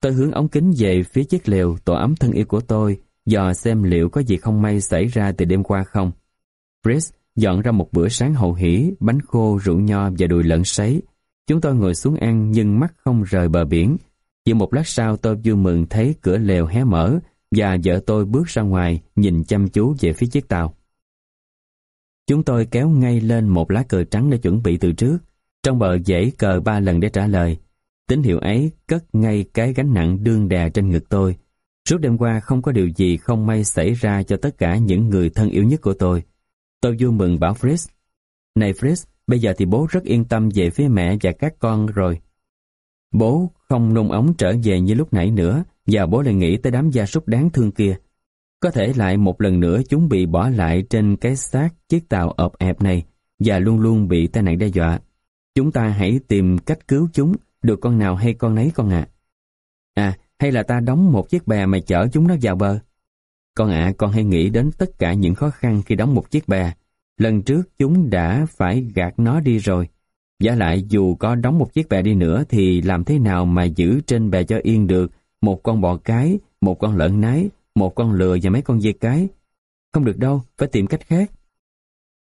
Tôi hướng ống kính về phía chiếc lều tổ ấm thân yêu của tôi dò xem liệu có gì không may xảy ra từ đêm qua không. Chris dọn ra một bữa sáng hậu hỷ, bánh khô, rượu nho và đùi lợn sấy. Chúng tôi ngồi xuống ăn nhưng mắt không rời bờ biển. Chỉ một lát sau tôi vui mừng thấy cửa lều hé mở và vợ tôi bước ra ngoài nhìn chăm chú về phía chiếc tàu. Chúng tôi kéo ngay lên một lá cờ trắng để chuẩn bị từ trước. Trong bờ dãy cờ ba lần để trả lời. Tín hiệu ấy cất ngay cái gánh nặng đương đè trên ngực tôi. Suốt đêm qua không có điều gì không may xảy ra cho tất cả những người thân yêu nhất của tôi. Tôi vui mừng bảo Fritz. Này Fritz, bây giờ thì bố rất yên tâm về phía mẹ và các con rồi. Bố không nôn ống trở về như lúc nãy nữa và bố lại nghĩ tới đám gia súc đáng thương kia. Có thể lại một lần nữa chúng bị bỏ lại trên cái xác chiếc tàu ộp ẹp này và luôn luôn bị tai nạn đe dọa. Chúng ta hãy tìm cách cứu chúng, được con nào hay con nấy con ạ. À. hay là ta đóng một chiếc bè mà chở chúng nó vào bờ? Con ạ, con hay nghĩ đến tất cả những khó khăn khi đóng một chiếc bè. Lần trước chúng đã phải gạt nó đi rồi. Giả lại dù có đóng một chiếc bè đi nữa thì làm thế nào mà giữ trên bè cho yên được một con bò cái, một con lợn nái, một con lừa và mấy con dê cái. Không được đâu, phải tìm cách khác.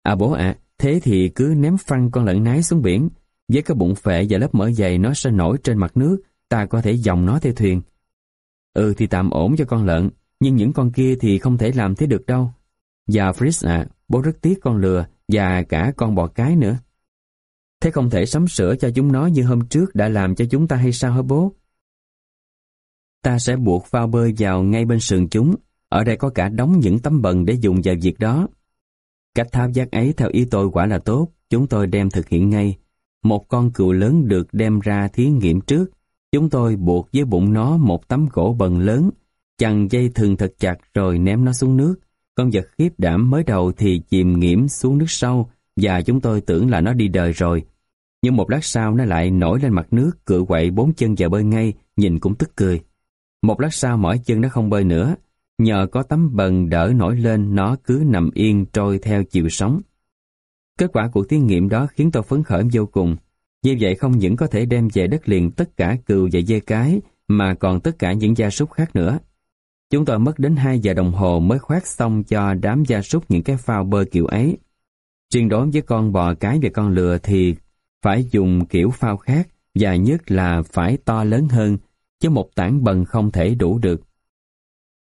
À bố ạ, thế thì cứ ném phăng con lợn nái xuống biển. Với cái bụng phệ và lớp mỡ dày nó sẽ nổi trên mặt nước, ta có thể dòng nó theo thuyền. Ừ thì tạm ổn cho con lợn, nhưng những con kia thì không thể làm thế được đâu. Và Fritz ạ, bố rất tiếc con lừa và cả con bò cái nữa. Thế không thể sắm sửa cho chúng nó như hôm trước đã làm cho chúng ta hay sao hả bố? Ta sẽ buộc phao bơi vào ngay bên sườn chúng. Ở đây có cả đóng những tấm bần để dùng vào việc đó. Cách thao giác ấy theo ý tôi quả là tốt, chúng tôi đem thực hiện ngay. Một con cừu lớn được đem ra thí nghiệm trước. Chúng tôi buộc với bụng nó một tấm gỗ bần lớn, chằng dây thừng thật chặt rồi ném nó xuống nước. Con vật khiếp đảm mới đầu thì chìm nghiễm xuống nước sâu và chúng tôi tưởng là nó đi đời rồi. Nhưng một lát sau nó lại nổi lên mặt nước, cựa quậy bốn chân và bơi ngay, nhìn cũng tức cười. Một lát sau mỏi chân nó không bơi nữa, nhờ có tấm bần đỡ nổi lên nó cứ nằm yên trôi theo chiều sóng. Kết quả cuộc thí nghiệm đó khiến tôi phấn khởi vô cùng. Như vậy không những có thể đem về đất liền tất cả cừu và dê cái, mà còn tất cả những gia súc khác nữa. Chúng tôi mất đến 2 giờ đồng hồ mới khoát xong cho đám gia súc những cái phao bơi kiểu ấy. Truyền đối với con bò cái và con lừa thì phải dùng kiểu phao khác và nhất là phải to lớn hơn, chứ một tảng bần không thể đủ được.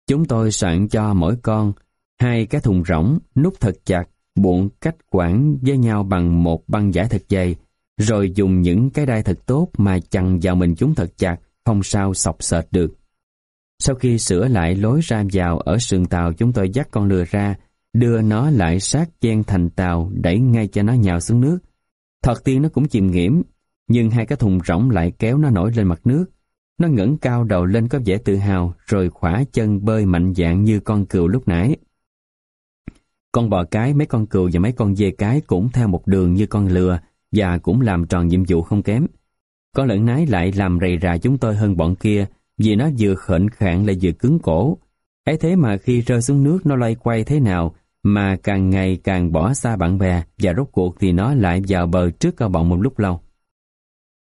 Chúng tôi soạn cho mỗi con hai cái thùng rỗng, nút thật chặt, buộc cách quảng với nhau bằng một băng giải thật dày, rồi dùng những cái đai thật tốt mà chằng vào mình chúng thật chặt, không sao sọc sệt được. Sau khi sửa lại lối ra vào ở sườn tàu chúng tôi dắt con lừa ra, đưa nó lại sát chen thành tàu đẩy ngay cho nó nhào xuống nước. Thật tiên nó cũng chìm nghiễm, nhưng hai cái thùng rỗng lại kéo nó nổi lên mặt nước. Nó ngẩng cao đầu lên có vẻ tự hào rồi khỏa chân bơi mạnh dạng như con cừu lúc nãy. Con bò cái, mấy con cừu và mấy con dê cái cũng theo một đường như con lừa và cũng làm tròn nhiệm vụ không kém. Con lợn nái lại làm rầy rà chúng tôi hơn bọn kia vì nó vừa khệnh khạng lại vừa cứng cổ. ấy thế mà khi rơi xuống nước nó loay quay thế nào mà càng ngày càng bỏ xa bạn bè và rốt cuộc thì nó lại vào bờ trước cao bọn một lúc lâu.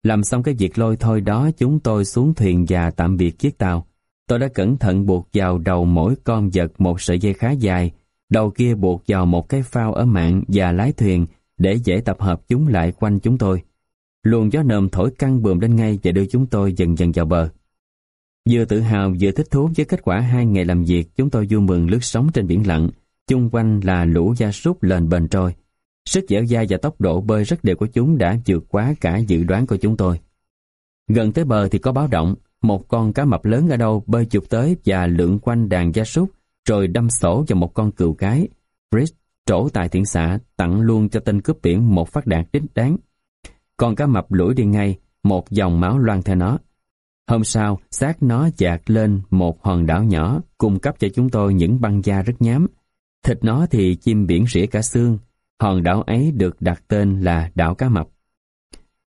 Làm xong cái việc lôi thôi đó chúng tôi xuống thuyền và tạm biệt chiếc tàu. Tôi đã cẩn thận buộc vào đầu mỗi con vật một sợi dây khá dài, đầu kia buộc vào một cái phao ở mạng và lái thuyền để dễ tập hợp chúng lại quanh chúng tôi. Luồng gió nồm thổi căng bườm lên ngay và đưa chúng tôi dần dần vào bờ. Vừa tự hào vừa thích thú với kết quả hai ngày làm việc, chúng tôi vui mừng lướt sóng trên biển lặng, chung quanh là lũ gia súc lên bền trôi. Sức dẻo dai và tốc độ bơi rất đều của chúng đã vượt quá cả dự đoán của chúng tôi. Gần tới bờ thì có báo động, một con cá mập lớn ở đâu bơi chụp tới và lượn quanh đàn gia súc, rồi đâm sổ vào một con cừu cái. Bridge trổ tài thiện xạ tặng luôn cho tên cướp biển một phát đạn đích đáng. Con cá mập lủi đi ngay, một dòng máu loan theo nó. Hôm sau, xác nó chạc lên một hòn đảo nhỏ, cung cấp cho chúng tôi những băng da rất nhám. Thịt nó thì chim biển rỉa cả xương, hòn đảo ấy được đặt tên là đảo Cá Mập.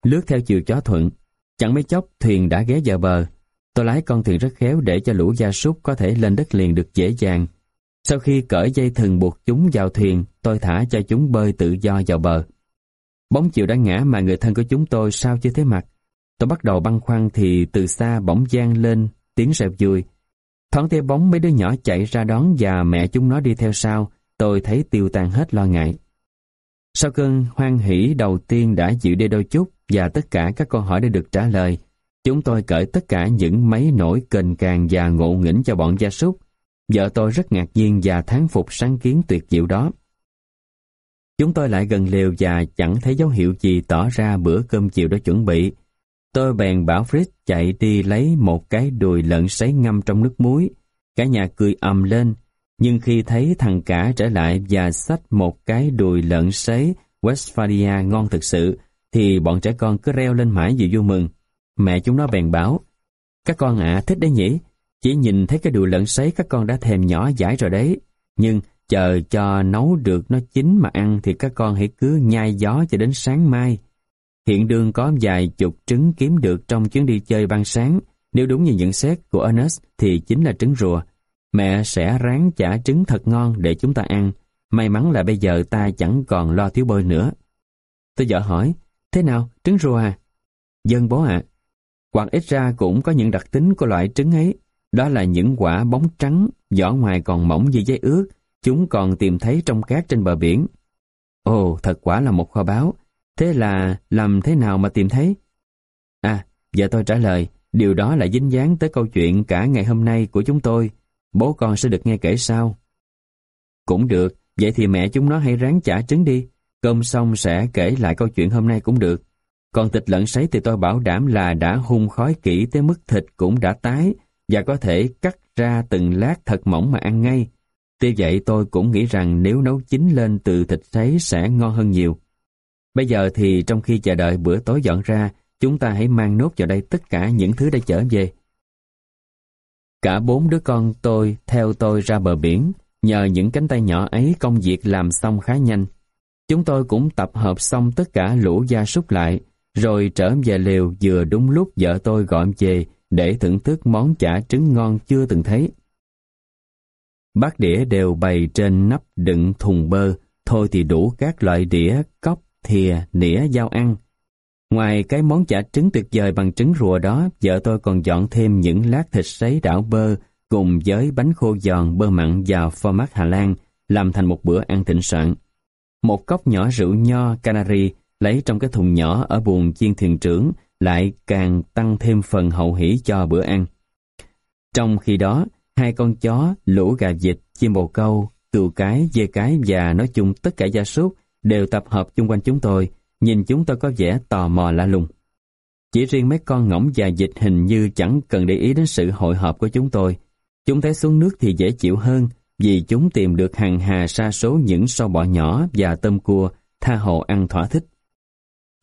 Lướt theo chiều chó thuận, chẳng mấy chốc thuyền đã ghé vào bờ. Tôi lái con thuyền rất khéo để cho lũ gia súc có thể lên đất liền được dễ dàng. Sau khi cởi dây thừng buộc chúng vào thuyền, tôi thả cho chúng bơi tự do vào bờ. Bóng chiều đã ngã mà người thân của chúng tôi sao chưa thấy mặt. Tôi bắt đầu băn khoăn thì từ xa bỗng gian lên tiếng rẹp vui. Thoáng theo bóng mấy đứa nhỏ chạy ra đón và mẹ chúng nó đi theo sau, tôi thấy tiêu tan hết lo ngại. Sau cơn hoan hỷ đầu tiên đã dịu đi đôi chút và tất cả các câu hỏi đã được trả lời, chúng tôi cởi tất cả những máy nổi kềnh càng và ngộ nghĩnh cho bọn gia súc. Vợ tôi rất ngạc nhiên và thán phục sáng kiến tuyệt diệu đó. Chúng tôi lại gần liều và chẳng thấy dấu hiệu gì tỏ ra bữa cơm chiều đã chuẩn bị. Tôi bèn bảo Fritz chạy đi lấy một cái đùi lợn sấy ngâm trong nước muối. Cả nhà cười ầm lên, nhưng khi thấy thằng cả trở lại và xách một cái đùi lợn sấy Westphalia ngon thực sự, thì bọn trẻ con cứ reo lên mãi vì vui mừng. Mẹ chúng nó bèn bảo, các con ạ thích đấy nhỉ, chỉ nhìn thấy cái đùi lợn sấy các con đã thèm nhỏ giải rồi đấy. Nhưng chờ cho nấu được nó chín mà ăn thì các con hãy cứ nhai gió cho đến sáng mai. Hiện đương có vài chục trứng kiếm được trong chuyến đi chơi ban sáng. Nếu đúng như nhận xét của Ernest thì chính là trứng rùa. Mẹ sẽ ráng chả trứng thật ngon để chúng ta ăn. May mắn là bây giờ ta chẳng còn lo thiếu bơi nữa. Tôi vợ hỏi, Thế nào, trứng rùa à? Dân bố ạ. À. Hoặc ít ra cũng có những đặc tính của loại trứng ấy. Đó là những quả bóng trắng, vỏ ngoài còn mỏng như giấy ướt, chúng còn tìm thấy trong cát trên bờ biển. Ồ, thật quả là một kho báu. Thế là làm thế nào mà tìm thấy? À, vợ tôi trả lời, điều đó là dính dáng tới câu chuyện cả ngày hôm nay của chúng tôi. Bố con sẽ được nghe kể sau. Cũng được, vậy thì mẹ chúng nó hãy ráng trả trứng đi. Cơm xong sẽ kể lại câu chuyện hôm nay cũng được. Còn thịt lợn sấy thì tôi bảo đảm là đã hun khói kỹ tới mức thịt cũng đã tái và có thể cắt ra từng lát thật mỏng mà ăn ngay. Tuy vậy tôi cũng nghĩ rằng nếu nấu chín lên từ thịt sấy sẽ ngon hơn nhiều. Bây giờ thì trong khi chờ đợi bữa tối dọn ra, chúng ta hãy mang nốt vào đây tất cả những thứ đã chở về. Cả bốn đứa con tôi theo tôi ra bờ biển, nhờ những cánh tay nhỏ ấy công việc làm xong khá nhanh. Chúng tôi cũng tập hợp xong tất cả lũ gia súc lại, rồi trở về lều vừa đúng lúc vợ tôi gọi về để thưởng thức món chả trứng ngon chưa từng thấy. Bát đĩa đều bày trên nắp đựng thùng bơ, thôi thì đủ các loại đĩa, cốc, thìa, nĩa, dao ăn. Ngoài cái món chả trứng tuyệt vời bằng trứng rùa đó, vợ tôi còn dọn thêm những lát thịt sấy đảo bơ cùng với bánh khô giòn, bơ mặn và format mát Hà Lan, làm thành một bữa ăn thịnh soạn. Một cốc nhỏ rượu nho Canary lấy trong cái thùng nhỏ ở buồng chiên thuyền trưởng lại càng tăng thêm phần hậu hỷ cho bữa ăn. Trong khi đó, hai con chó, lũ gà vịt, chim bồ câu, cừu cái, dê cái và nói chung tất cả gia súc đều tập hợp chung quanh chúng tôi, nhìn chúng tôi có vẻ tò mò lạ lùng. Chỉ riêng mấy con ngỗng và dịch hình như chẳng cần để ý đến sự hội họp của chúng tôi. Chúng thấy xuống nước thì dễ chịu hơn, vì chúng tìm được hàng hà sa số những sâu bọ nhỏ và tôm cua, tha hồ ăn thỏa thích.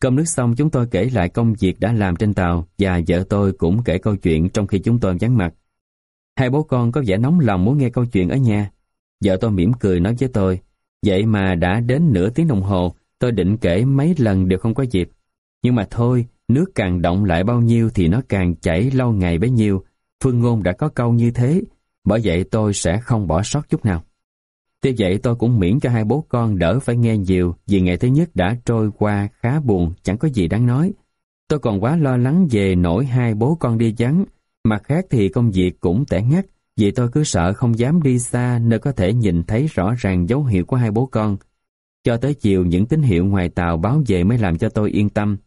Cơm nước xong chúng tôi kể lại công việc đã làm trên tàu và vợ tôi cũng kể câu chuyện trong khi chúng tôi vắng mặt. Hai bố con có vẻ nóng lòng muốn nghe câu chuyện ở nhà. Vợ tôi mỉm cười nói với tôi, vậy mà đã đến nửa tiếng đồng hồ, tôi định kể mấy lần đều không có dịp. Nhưng mà thôi, nước càng động lại bao nhiêu thì nó càng chảy lâu ngày bấy nhiêu. Phương ngôn đã có câu như thế, bởi vậy tôi sẽ không bỏ sót chút nào. Tuy vậy tôi cũng miễn cho hai bố con đỡ phải nghe nhiều vì ngày thứ nhất đã trôi qua khá buồn, chẳng có gì đáng nói. Tôi còn quá lo lắng về nỗi hai bố con đi vắng, mặt khác thì công việc cũng tẻ ngắt vì tôi cứ sợ không dám đi xa nơi có thể nhìn thấy rõ ràng dấu hiệu của hai bố con. Cho tới chiều những tín hiệu ngoài tàu báo về mới làm cho tôi yên tâm.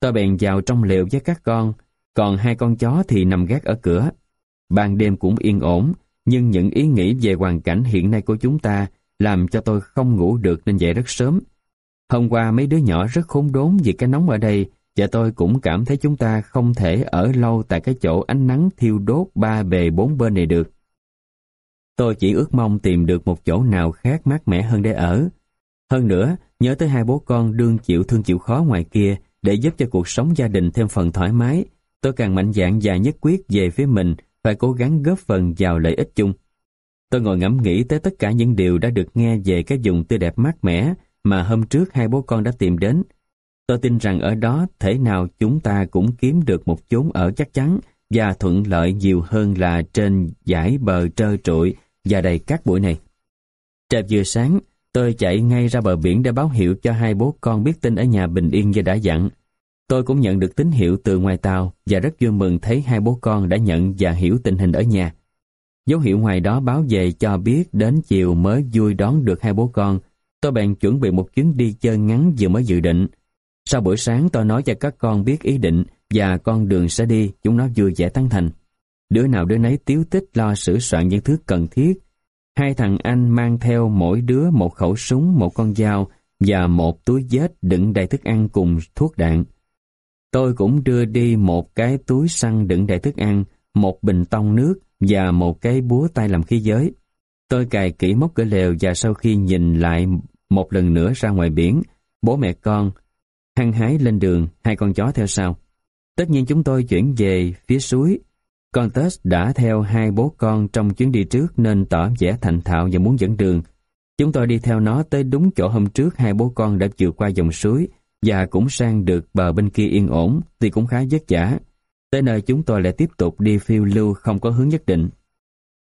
Tôi bèn vào trong lều với các con, còn hai con chó thì nằm gác ở cửa. Ban đêm cũng yên ổn, nhưng những ý nghĩ về hoàn cảnh hiện nay của chúng ta làm cho tôi không ngủ được nên dậy rất sớm. Hôm qua mấy đứa nhỏ rất khốn đốn vì cái nóng ở đây và tôi cũng cảm thấy chúng ta không thể ở lâu tại cái chỗ ánh nắng thiêu đốt ba bề bốn bên này được. Tôi chỉ ước mong tìm được một chỗ nào khác mát mẻ hơn để ở. Hơn nữa, nhớ tới hai bố con đương chịu thương chịu khó ngoài kia để giúp cho cuộc sống gia đình thêm phần thoải mái, tôi càng mạnh dạn và nhất quyết về phía mình phải cố gắng góp phần vào lợi ích chung. Tôi ngồi ngẫm nghĩ tới tất cả những điều đã được nghe về cái vùng tươi đẹp mát mẻ mà hôm trước hai bố con đã tìm đến. Tôi tin rằng ở đó thể nào chúng ta cũng kiếm được một chốn ở chắc chắn và thuận lợi nhiều hơn là trên dải bờ trơ trụi và đầy cát bụi này. Trời vừa sáng, tôi chạy ngay ra bờ biển để báo hiệu cho hai bố con biết tin ở nhà bình yên như đã dặn. Tôi cũng nhận được tín hiệu từ ngoài tàu và rất vui mừng thấy hai bố con đã nhận và hiểu tình hình ở nhà. Dấu hiệu ngoài đó báo về cho biết đến chiều mới vui đón được hai bố con. Tôi bèn chuẩn bị một chuyến đi chơi ngắn vừa mới dự định. Sau buổi sáng tôi nói cho các con biết ý định và con đường sẽ đi, chúng nó vui vẻ tăng thành. Đứa nào đứa nấy tiếu tích lo sửa soạn những thứ cần thiết. Hai thằng anh mang theo mỗi đứa một khẩu súng, một con dao và một túi vết đựng đầy thức ăn cùng thuốc đạn. Tôi cũng đưa đi một cái túi xăng đựng đầy thức ăn, một bình tông nước và một cái búa tay làm khí giới. Tôi cài kỹ móc cửa lều và sau khi nhìn lại một lần nữa ra ngoài biển, bố mẹ con, hăng hái lên đường, hai con chó theo sau. Tất nhiên chúng tôi chuyển về phía suối. Con Tess đã theo hai bố con trong chuyến đi trước nên tỏ vẻ thành thạo và muốn dẫn đường. Chúng tôi đi theo nó tới đúng chỗ hôm trước hai bố con đã vượt qua dòng suối và cũng sang được bờ bên kia yên ổn thì cũng khá vất vả. Tới nơi chúng tôi lại tiếp tục đi phiêu lưu không có hướng nhất định.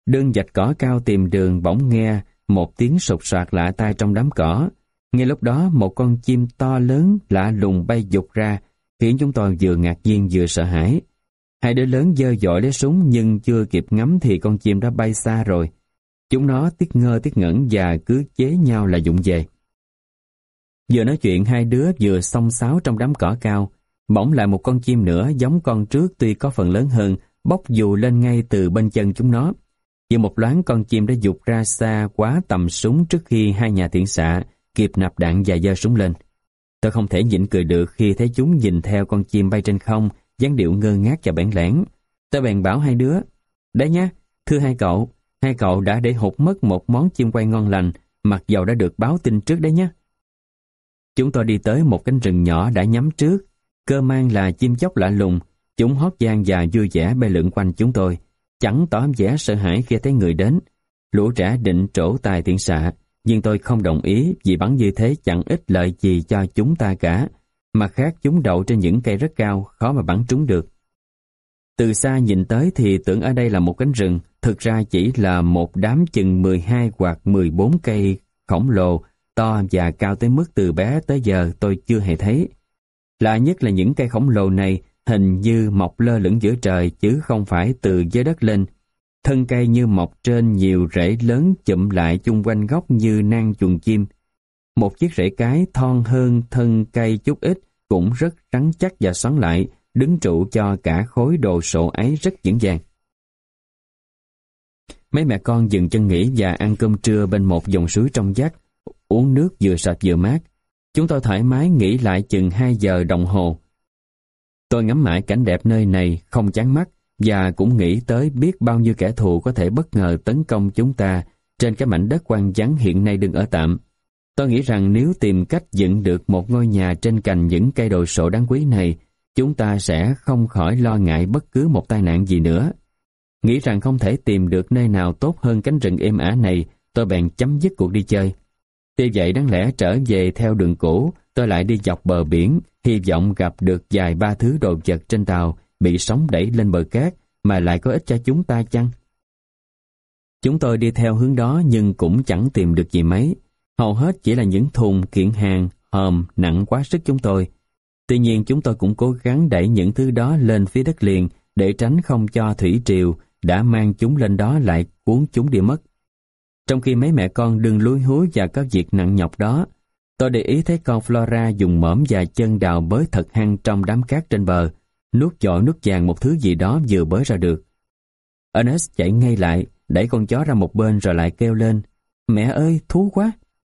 Đơn dạch cỏ cao tìm đường bỗng nghe một tiếng sột soạt lạ tai trong đám cỏ. Ngay lúc đó một con chim to lớn lạ lùng bay dục ra, khiến chúng tôi vừa ngạc nhiên vừa sợ hãi. Hai đứa lớn dơ dội lấy súng nhưng chưa kịp ngắm thì con chim đã bay xa rồi. Chúng nó tiếc ngơ tiếc ngẩn và cứ chế nhau là dụng về. Vừa nói chuyện hai đứa vừa song sáo trong đám cỏ cao, bỗng lại một con chim nữa giống con trước tuy có phần lớn hơn, bốc dù lên ngay từ bên chân chúng nó. Vừa một loáng con chim đã dục ra xa quá tầm súng trước khi hai nhà thiện xạ kịp nạp đạn và dơ súng lên. Tôi không thể nhịn cười được khi thấy chúng nhìn theo con chim bay trên không, dáng điệu ngơ ngác và bẽn lẽn. Ta bèn bảo hai đứa, đấy nhá, thưa hai cậu, hai cậu đã để hụt mất một món chim quay ngon lành, mặc dầu đã được báo tin trước đấy nhé. Chúng tôi đi tới một cánh rừng nhỏ đã nhắm trước, cơ mang là chim chóc lạ lùng, chúng hót gian và vui vẻ bay lượn quanh chúng tôi, chẳng tỏ vẻ sợ hãi khi thấy người đến. Lũ trẻ định trổ tài tiện xạ, nhưng tôi không đồng ý vì bắn như thế chẳng ích lợi gì cho chúng ta cả. Mặt khác chúng đậu trên những cây rất cao, khó mà bắn trúng được. Từ xa nhìn tới thì tưởng ở đây là một cánh rừng, thực ra chỉ là một đám chừng 12 hoặc 14 cây khổng lồ, to và cao tới mức từ bé tới giờ tôi chưa hề thấy. Lạ nhất là những cây khổng lồ này hình như mọc lơ lửng giữa trời chứ không phải từ dưới đất lên. Thân cây như mọc trên nhiều rễ lớn chụm lại chung quanh gốc như nang chuồng chim. Một chiếc rễ cái thon hơn thân cây chút ít cũng rất rắn chắc và xoắn lại, đứng trụ cho cả khối đồ sộ ấy rất dễ dàng Mấy mẹ con dừng chân nghỉ và ăn cơm trưa bên một dòng suối trong vắt, uống nước vừa sạch vừa mát. Chúng tôi thoải mái nghỉ lại chừng 2 giờ đồng hồ. Tôi ngắm mãi cảnh đẹp nơi này không chán mắt và cũng nghĩ tới biết bao nhiêu kẻ thù có thể bất ngờ tấn công chúng ta trên cái mảnh đất quan vắng hiện nay đừng ở tạm. Tôi nghĩ rằng nếu tìm cách dựng được một ngôi nhà trên cành những cây đồ sộ đáng quý này, chúng ta sẽ không khỏi lo ngại bất cứ một tai nạn gì nữa. Nghĩ rằng không thể tìm được nơi nào tốt hơn cánh rừng êm ả này, tôi bèn chấm dứt cuộc đi chơi. Tuy vậy đáng lẽ trở về theo đường cũ, tôi lại đi dọc bờ biển, hy vọng gặp được vài ba thứ đồ vật trên tàu bị sóng đẩy lên bờ cát mà lại có ích cho chúng ta chăng? Chúng tôi đi theo hướng đó nhưng cũng chẳng tìm được gì mấy. Hầu hết chỉ là những thùng kiện hàng, hòm nặng quá sức chúng tôi. Tuy nhiên chúng tôi cũng cố gắng đẩy những thứ đó lên phía đất liền để tránh không cho thủy triều đã mang chúng lên đó lại cuốn chúng đi mất. Trong khi mấy mẹ con đừng lúi húi và các việc nặng nhọc đó, tôi để ý thấy con Flora dùng mõm và chân đào bới thật hăng trong đám cát trên bờ, nuốt chọi nuốt vàng một thứ gì đó vừa bới ra được. Ernest chạy ngay lại, đẩy con chó ra một bên rồi lại kêu lên, Mẹ ơi, thú quá!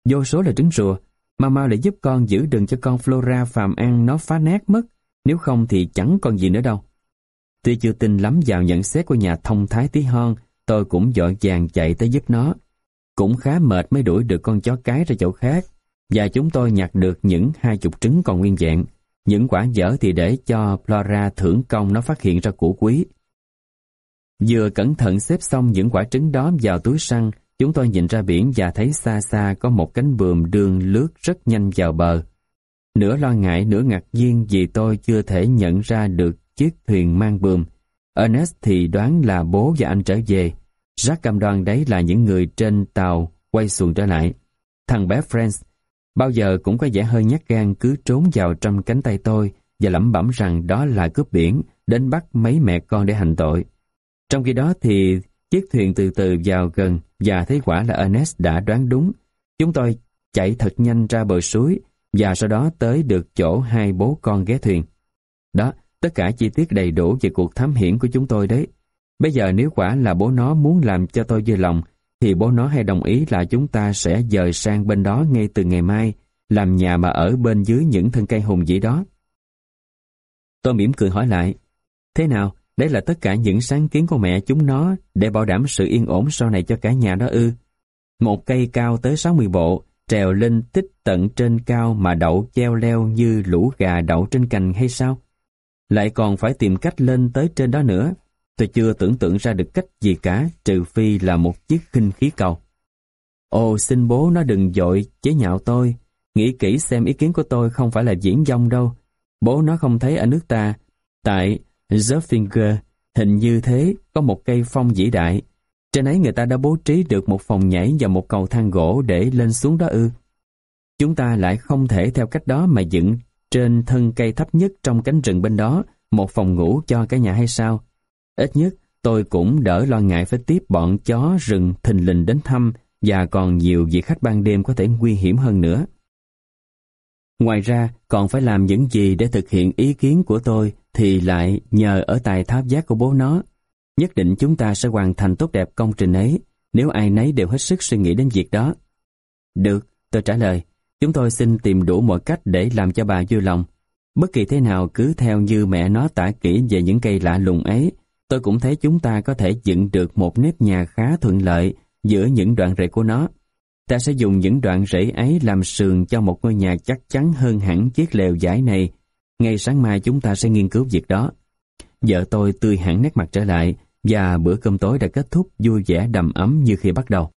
Vô số là trứng rùa, Mama lại giúp con giữ đừng cho con Flora phàm ăn nó phá nát mất, nếu không thì chẳng còn gì nữa đâu. Tuy chưa tin lắm vào nhận xét của nhà thông thái tí hon, tôi cũng dội vàng chạy tới giúp nó. Cũng khá mệt mới đuổi được con chó cái ra chỗ khác, và chúng tôi nhặt được những hai chục trứng còn nguyên dạng, Những quả dở thì để cho Flora thưởng công nó phát hiện ra củ quý. Vừa cẩn thận xếp xong những quả trứng đó vào túi săn, chúng tôi nhìn ra biển và thấy xa xa có một cánh buồm đường lướt rất nhanh vào bờ. Nửa lo ngại, nửa ngạc nhiên vì tôi chưa thể nhận ra được chiếc thuyền mang buồm. Ernest thì đoán là bố và anh trở về. Jack cam đoan đấy là những người trên tàu quay xuồng trở lại. Thằng bé Franz bao giờ cũng có vẻ hơi nhát gan cứ trốn vào trong cánh tay tôi và lẩm bẩm rằng đó là cướp biển đến bắt mấy mẹ con để hành tội. Trong khi đó thì chiếc thuyền từ từ vào gần và thấy quả là Ernest đã đoán đúng. Chúng tôi chạy thật nhanh ra bờ suối và sau đó tới được chỗ hai bố con ghé thuyền. Đó, tất cả chi tiết đầy đủ về cuộc thám hiểm của chúng tôi đấy. Bây giờ nếu quả là bố nó muốn làm cho tôi vui lòng, thì bố nó hay đồng ý là chúng ta sẽ dời sang bên đó ngay từ ngày mai, làm nhà mà ở bên dưới những thân cây hùng vĩ đó. Tôi mỉm cười hỏi lại, thế nào, đấy là tất cả những sáng kiến của mẹ chúng nó để bảo đảm sự yên ổn sau này cho cả nhà đó ư. Một cây cao tới 60 bộ, trèo lên tích tận trên cao mà đậu treo leo như lũ gà đậu trên cành hay sao? Lại còn phải tìm cách lên tới trên đó nữa. Tôi chưa tưởng tượng ra được cách gì cả, trừ phi là một chiếc khinh khí cầu. Ồ, xin bố nó đừng dội chế nhạo tôi. Nghĩ kỹ xem ý kiến của tôi không phải là diễn dông đâu. Bố nó không thấy ở nước ta. Tại Zerfinger, hình như thế, có một cây phong vĩ đại. Trên ấy người ta đã bố trí được một phòng nhảy và một cầu thang gỗ để lên xuống đó ư. Chúng ta lại không thể theo cách đó mà dựng trên thân cây thấp nhất trong cánh rừng bên đó một phòng ngủ cho cả nhà hay sao? Ít nhất tôi cũng đỡ lo ngại phải tiếp bọn chó rừng thình lình đến thăm và còn nhiều vị khách ban đêm có thể nguy hiểm hơn nữa. Ngoài ra, còn phải làm những gì để thực hiện ý kiến của tôi thì lại nhờ ở tài tháp giác của bố nó. Nhất định chúng ta sẽ hoàn thành tốt đẹp công trình ấy nếu ai nấy đều hết sức suy nghĩ đến việc đó. Được, tôi trả lời. Chúng tôi xin tìm đủ mọi cách để làm cho bà vui lòng. Bất kỳ thế nào cứ theo như mẹ nó tả kỹ về những cây lạ lùng ấy, tôi cũng thấy chúng ta có thể dựng được một nếp nhà khá thuận lợi giữa những đoạn rễ của nó. Ta sẽ dùng những đoạn rễ ấy làm sườn cho một ngôi nhà chắc chắn hơn hẳn chiếc lều giải này. Ngày sáng mai chúng ta sẽ nghiên cứu việc đó. Vợ tôi tươi hẳn nét mặt trở lại và bữa cơm tối đã kết thúc vui vẻ đầm ấm như khi bắt đầu.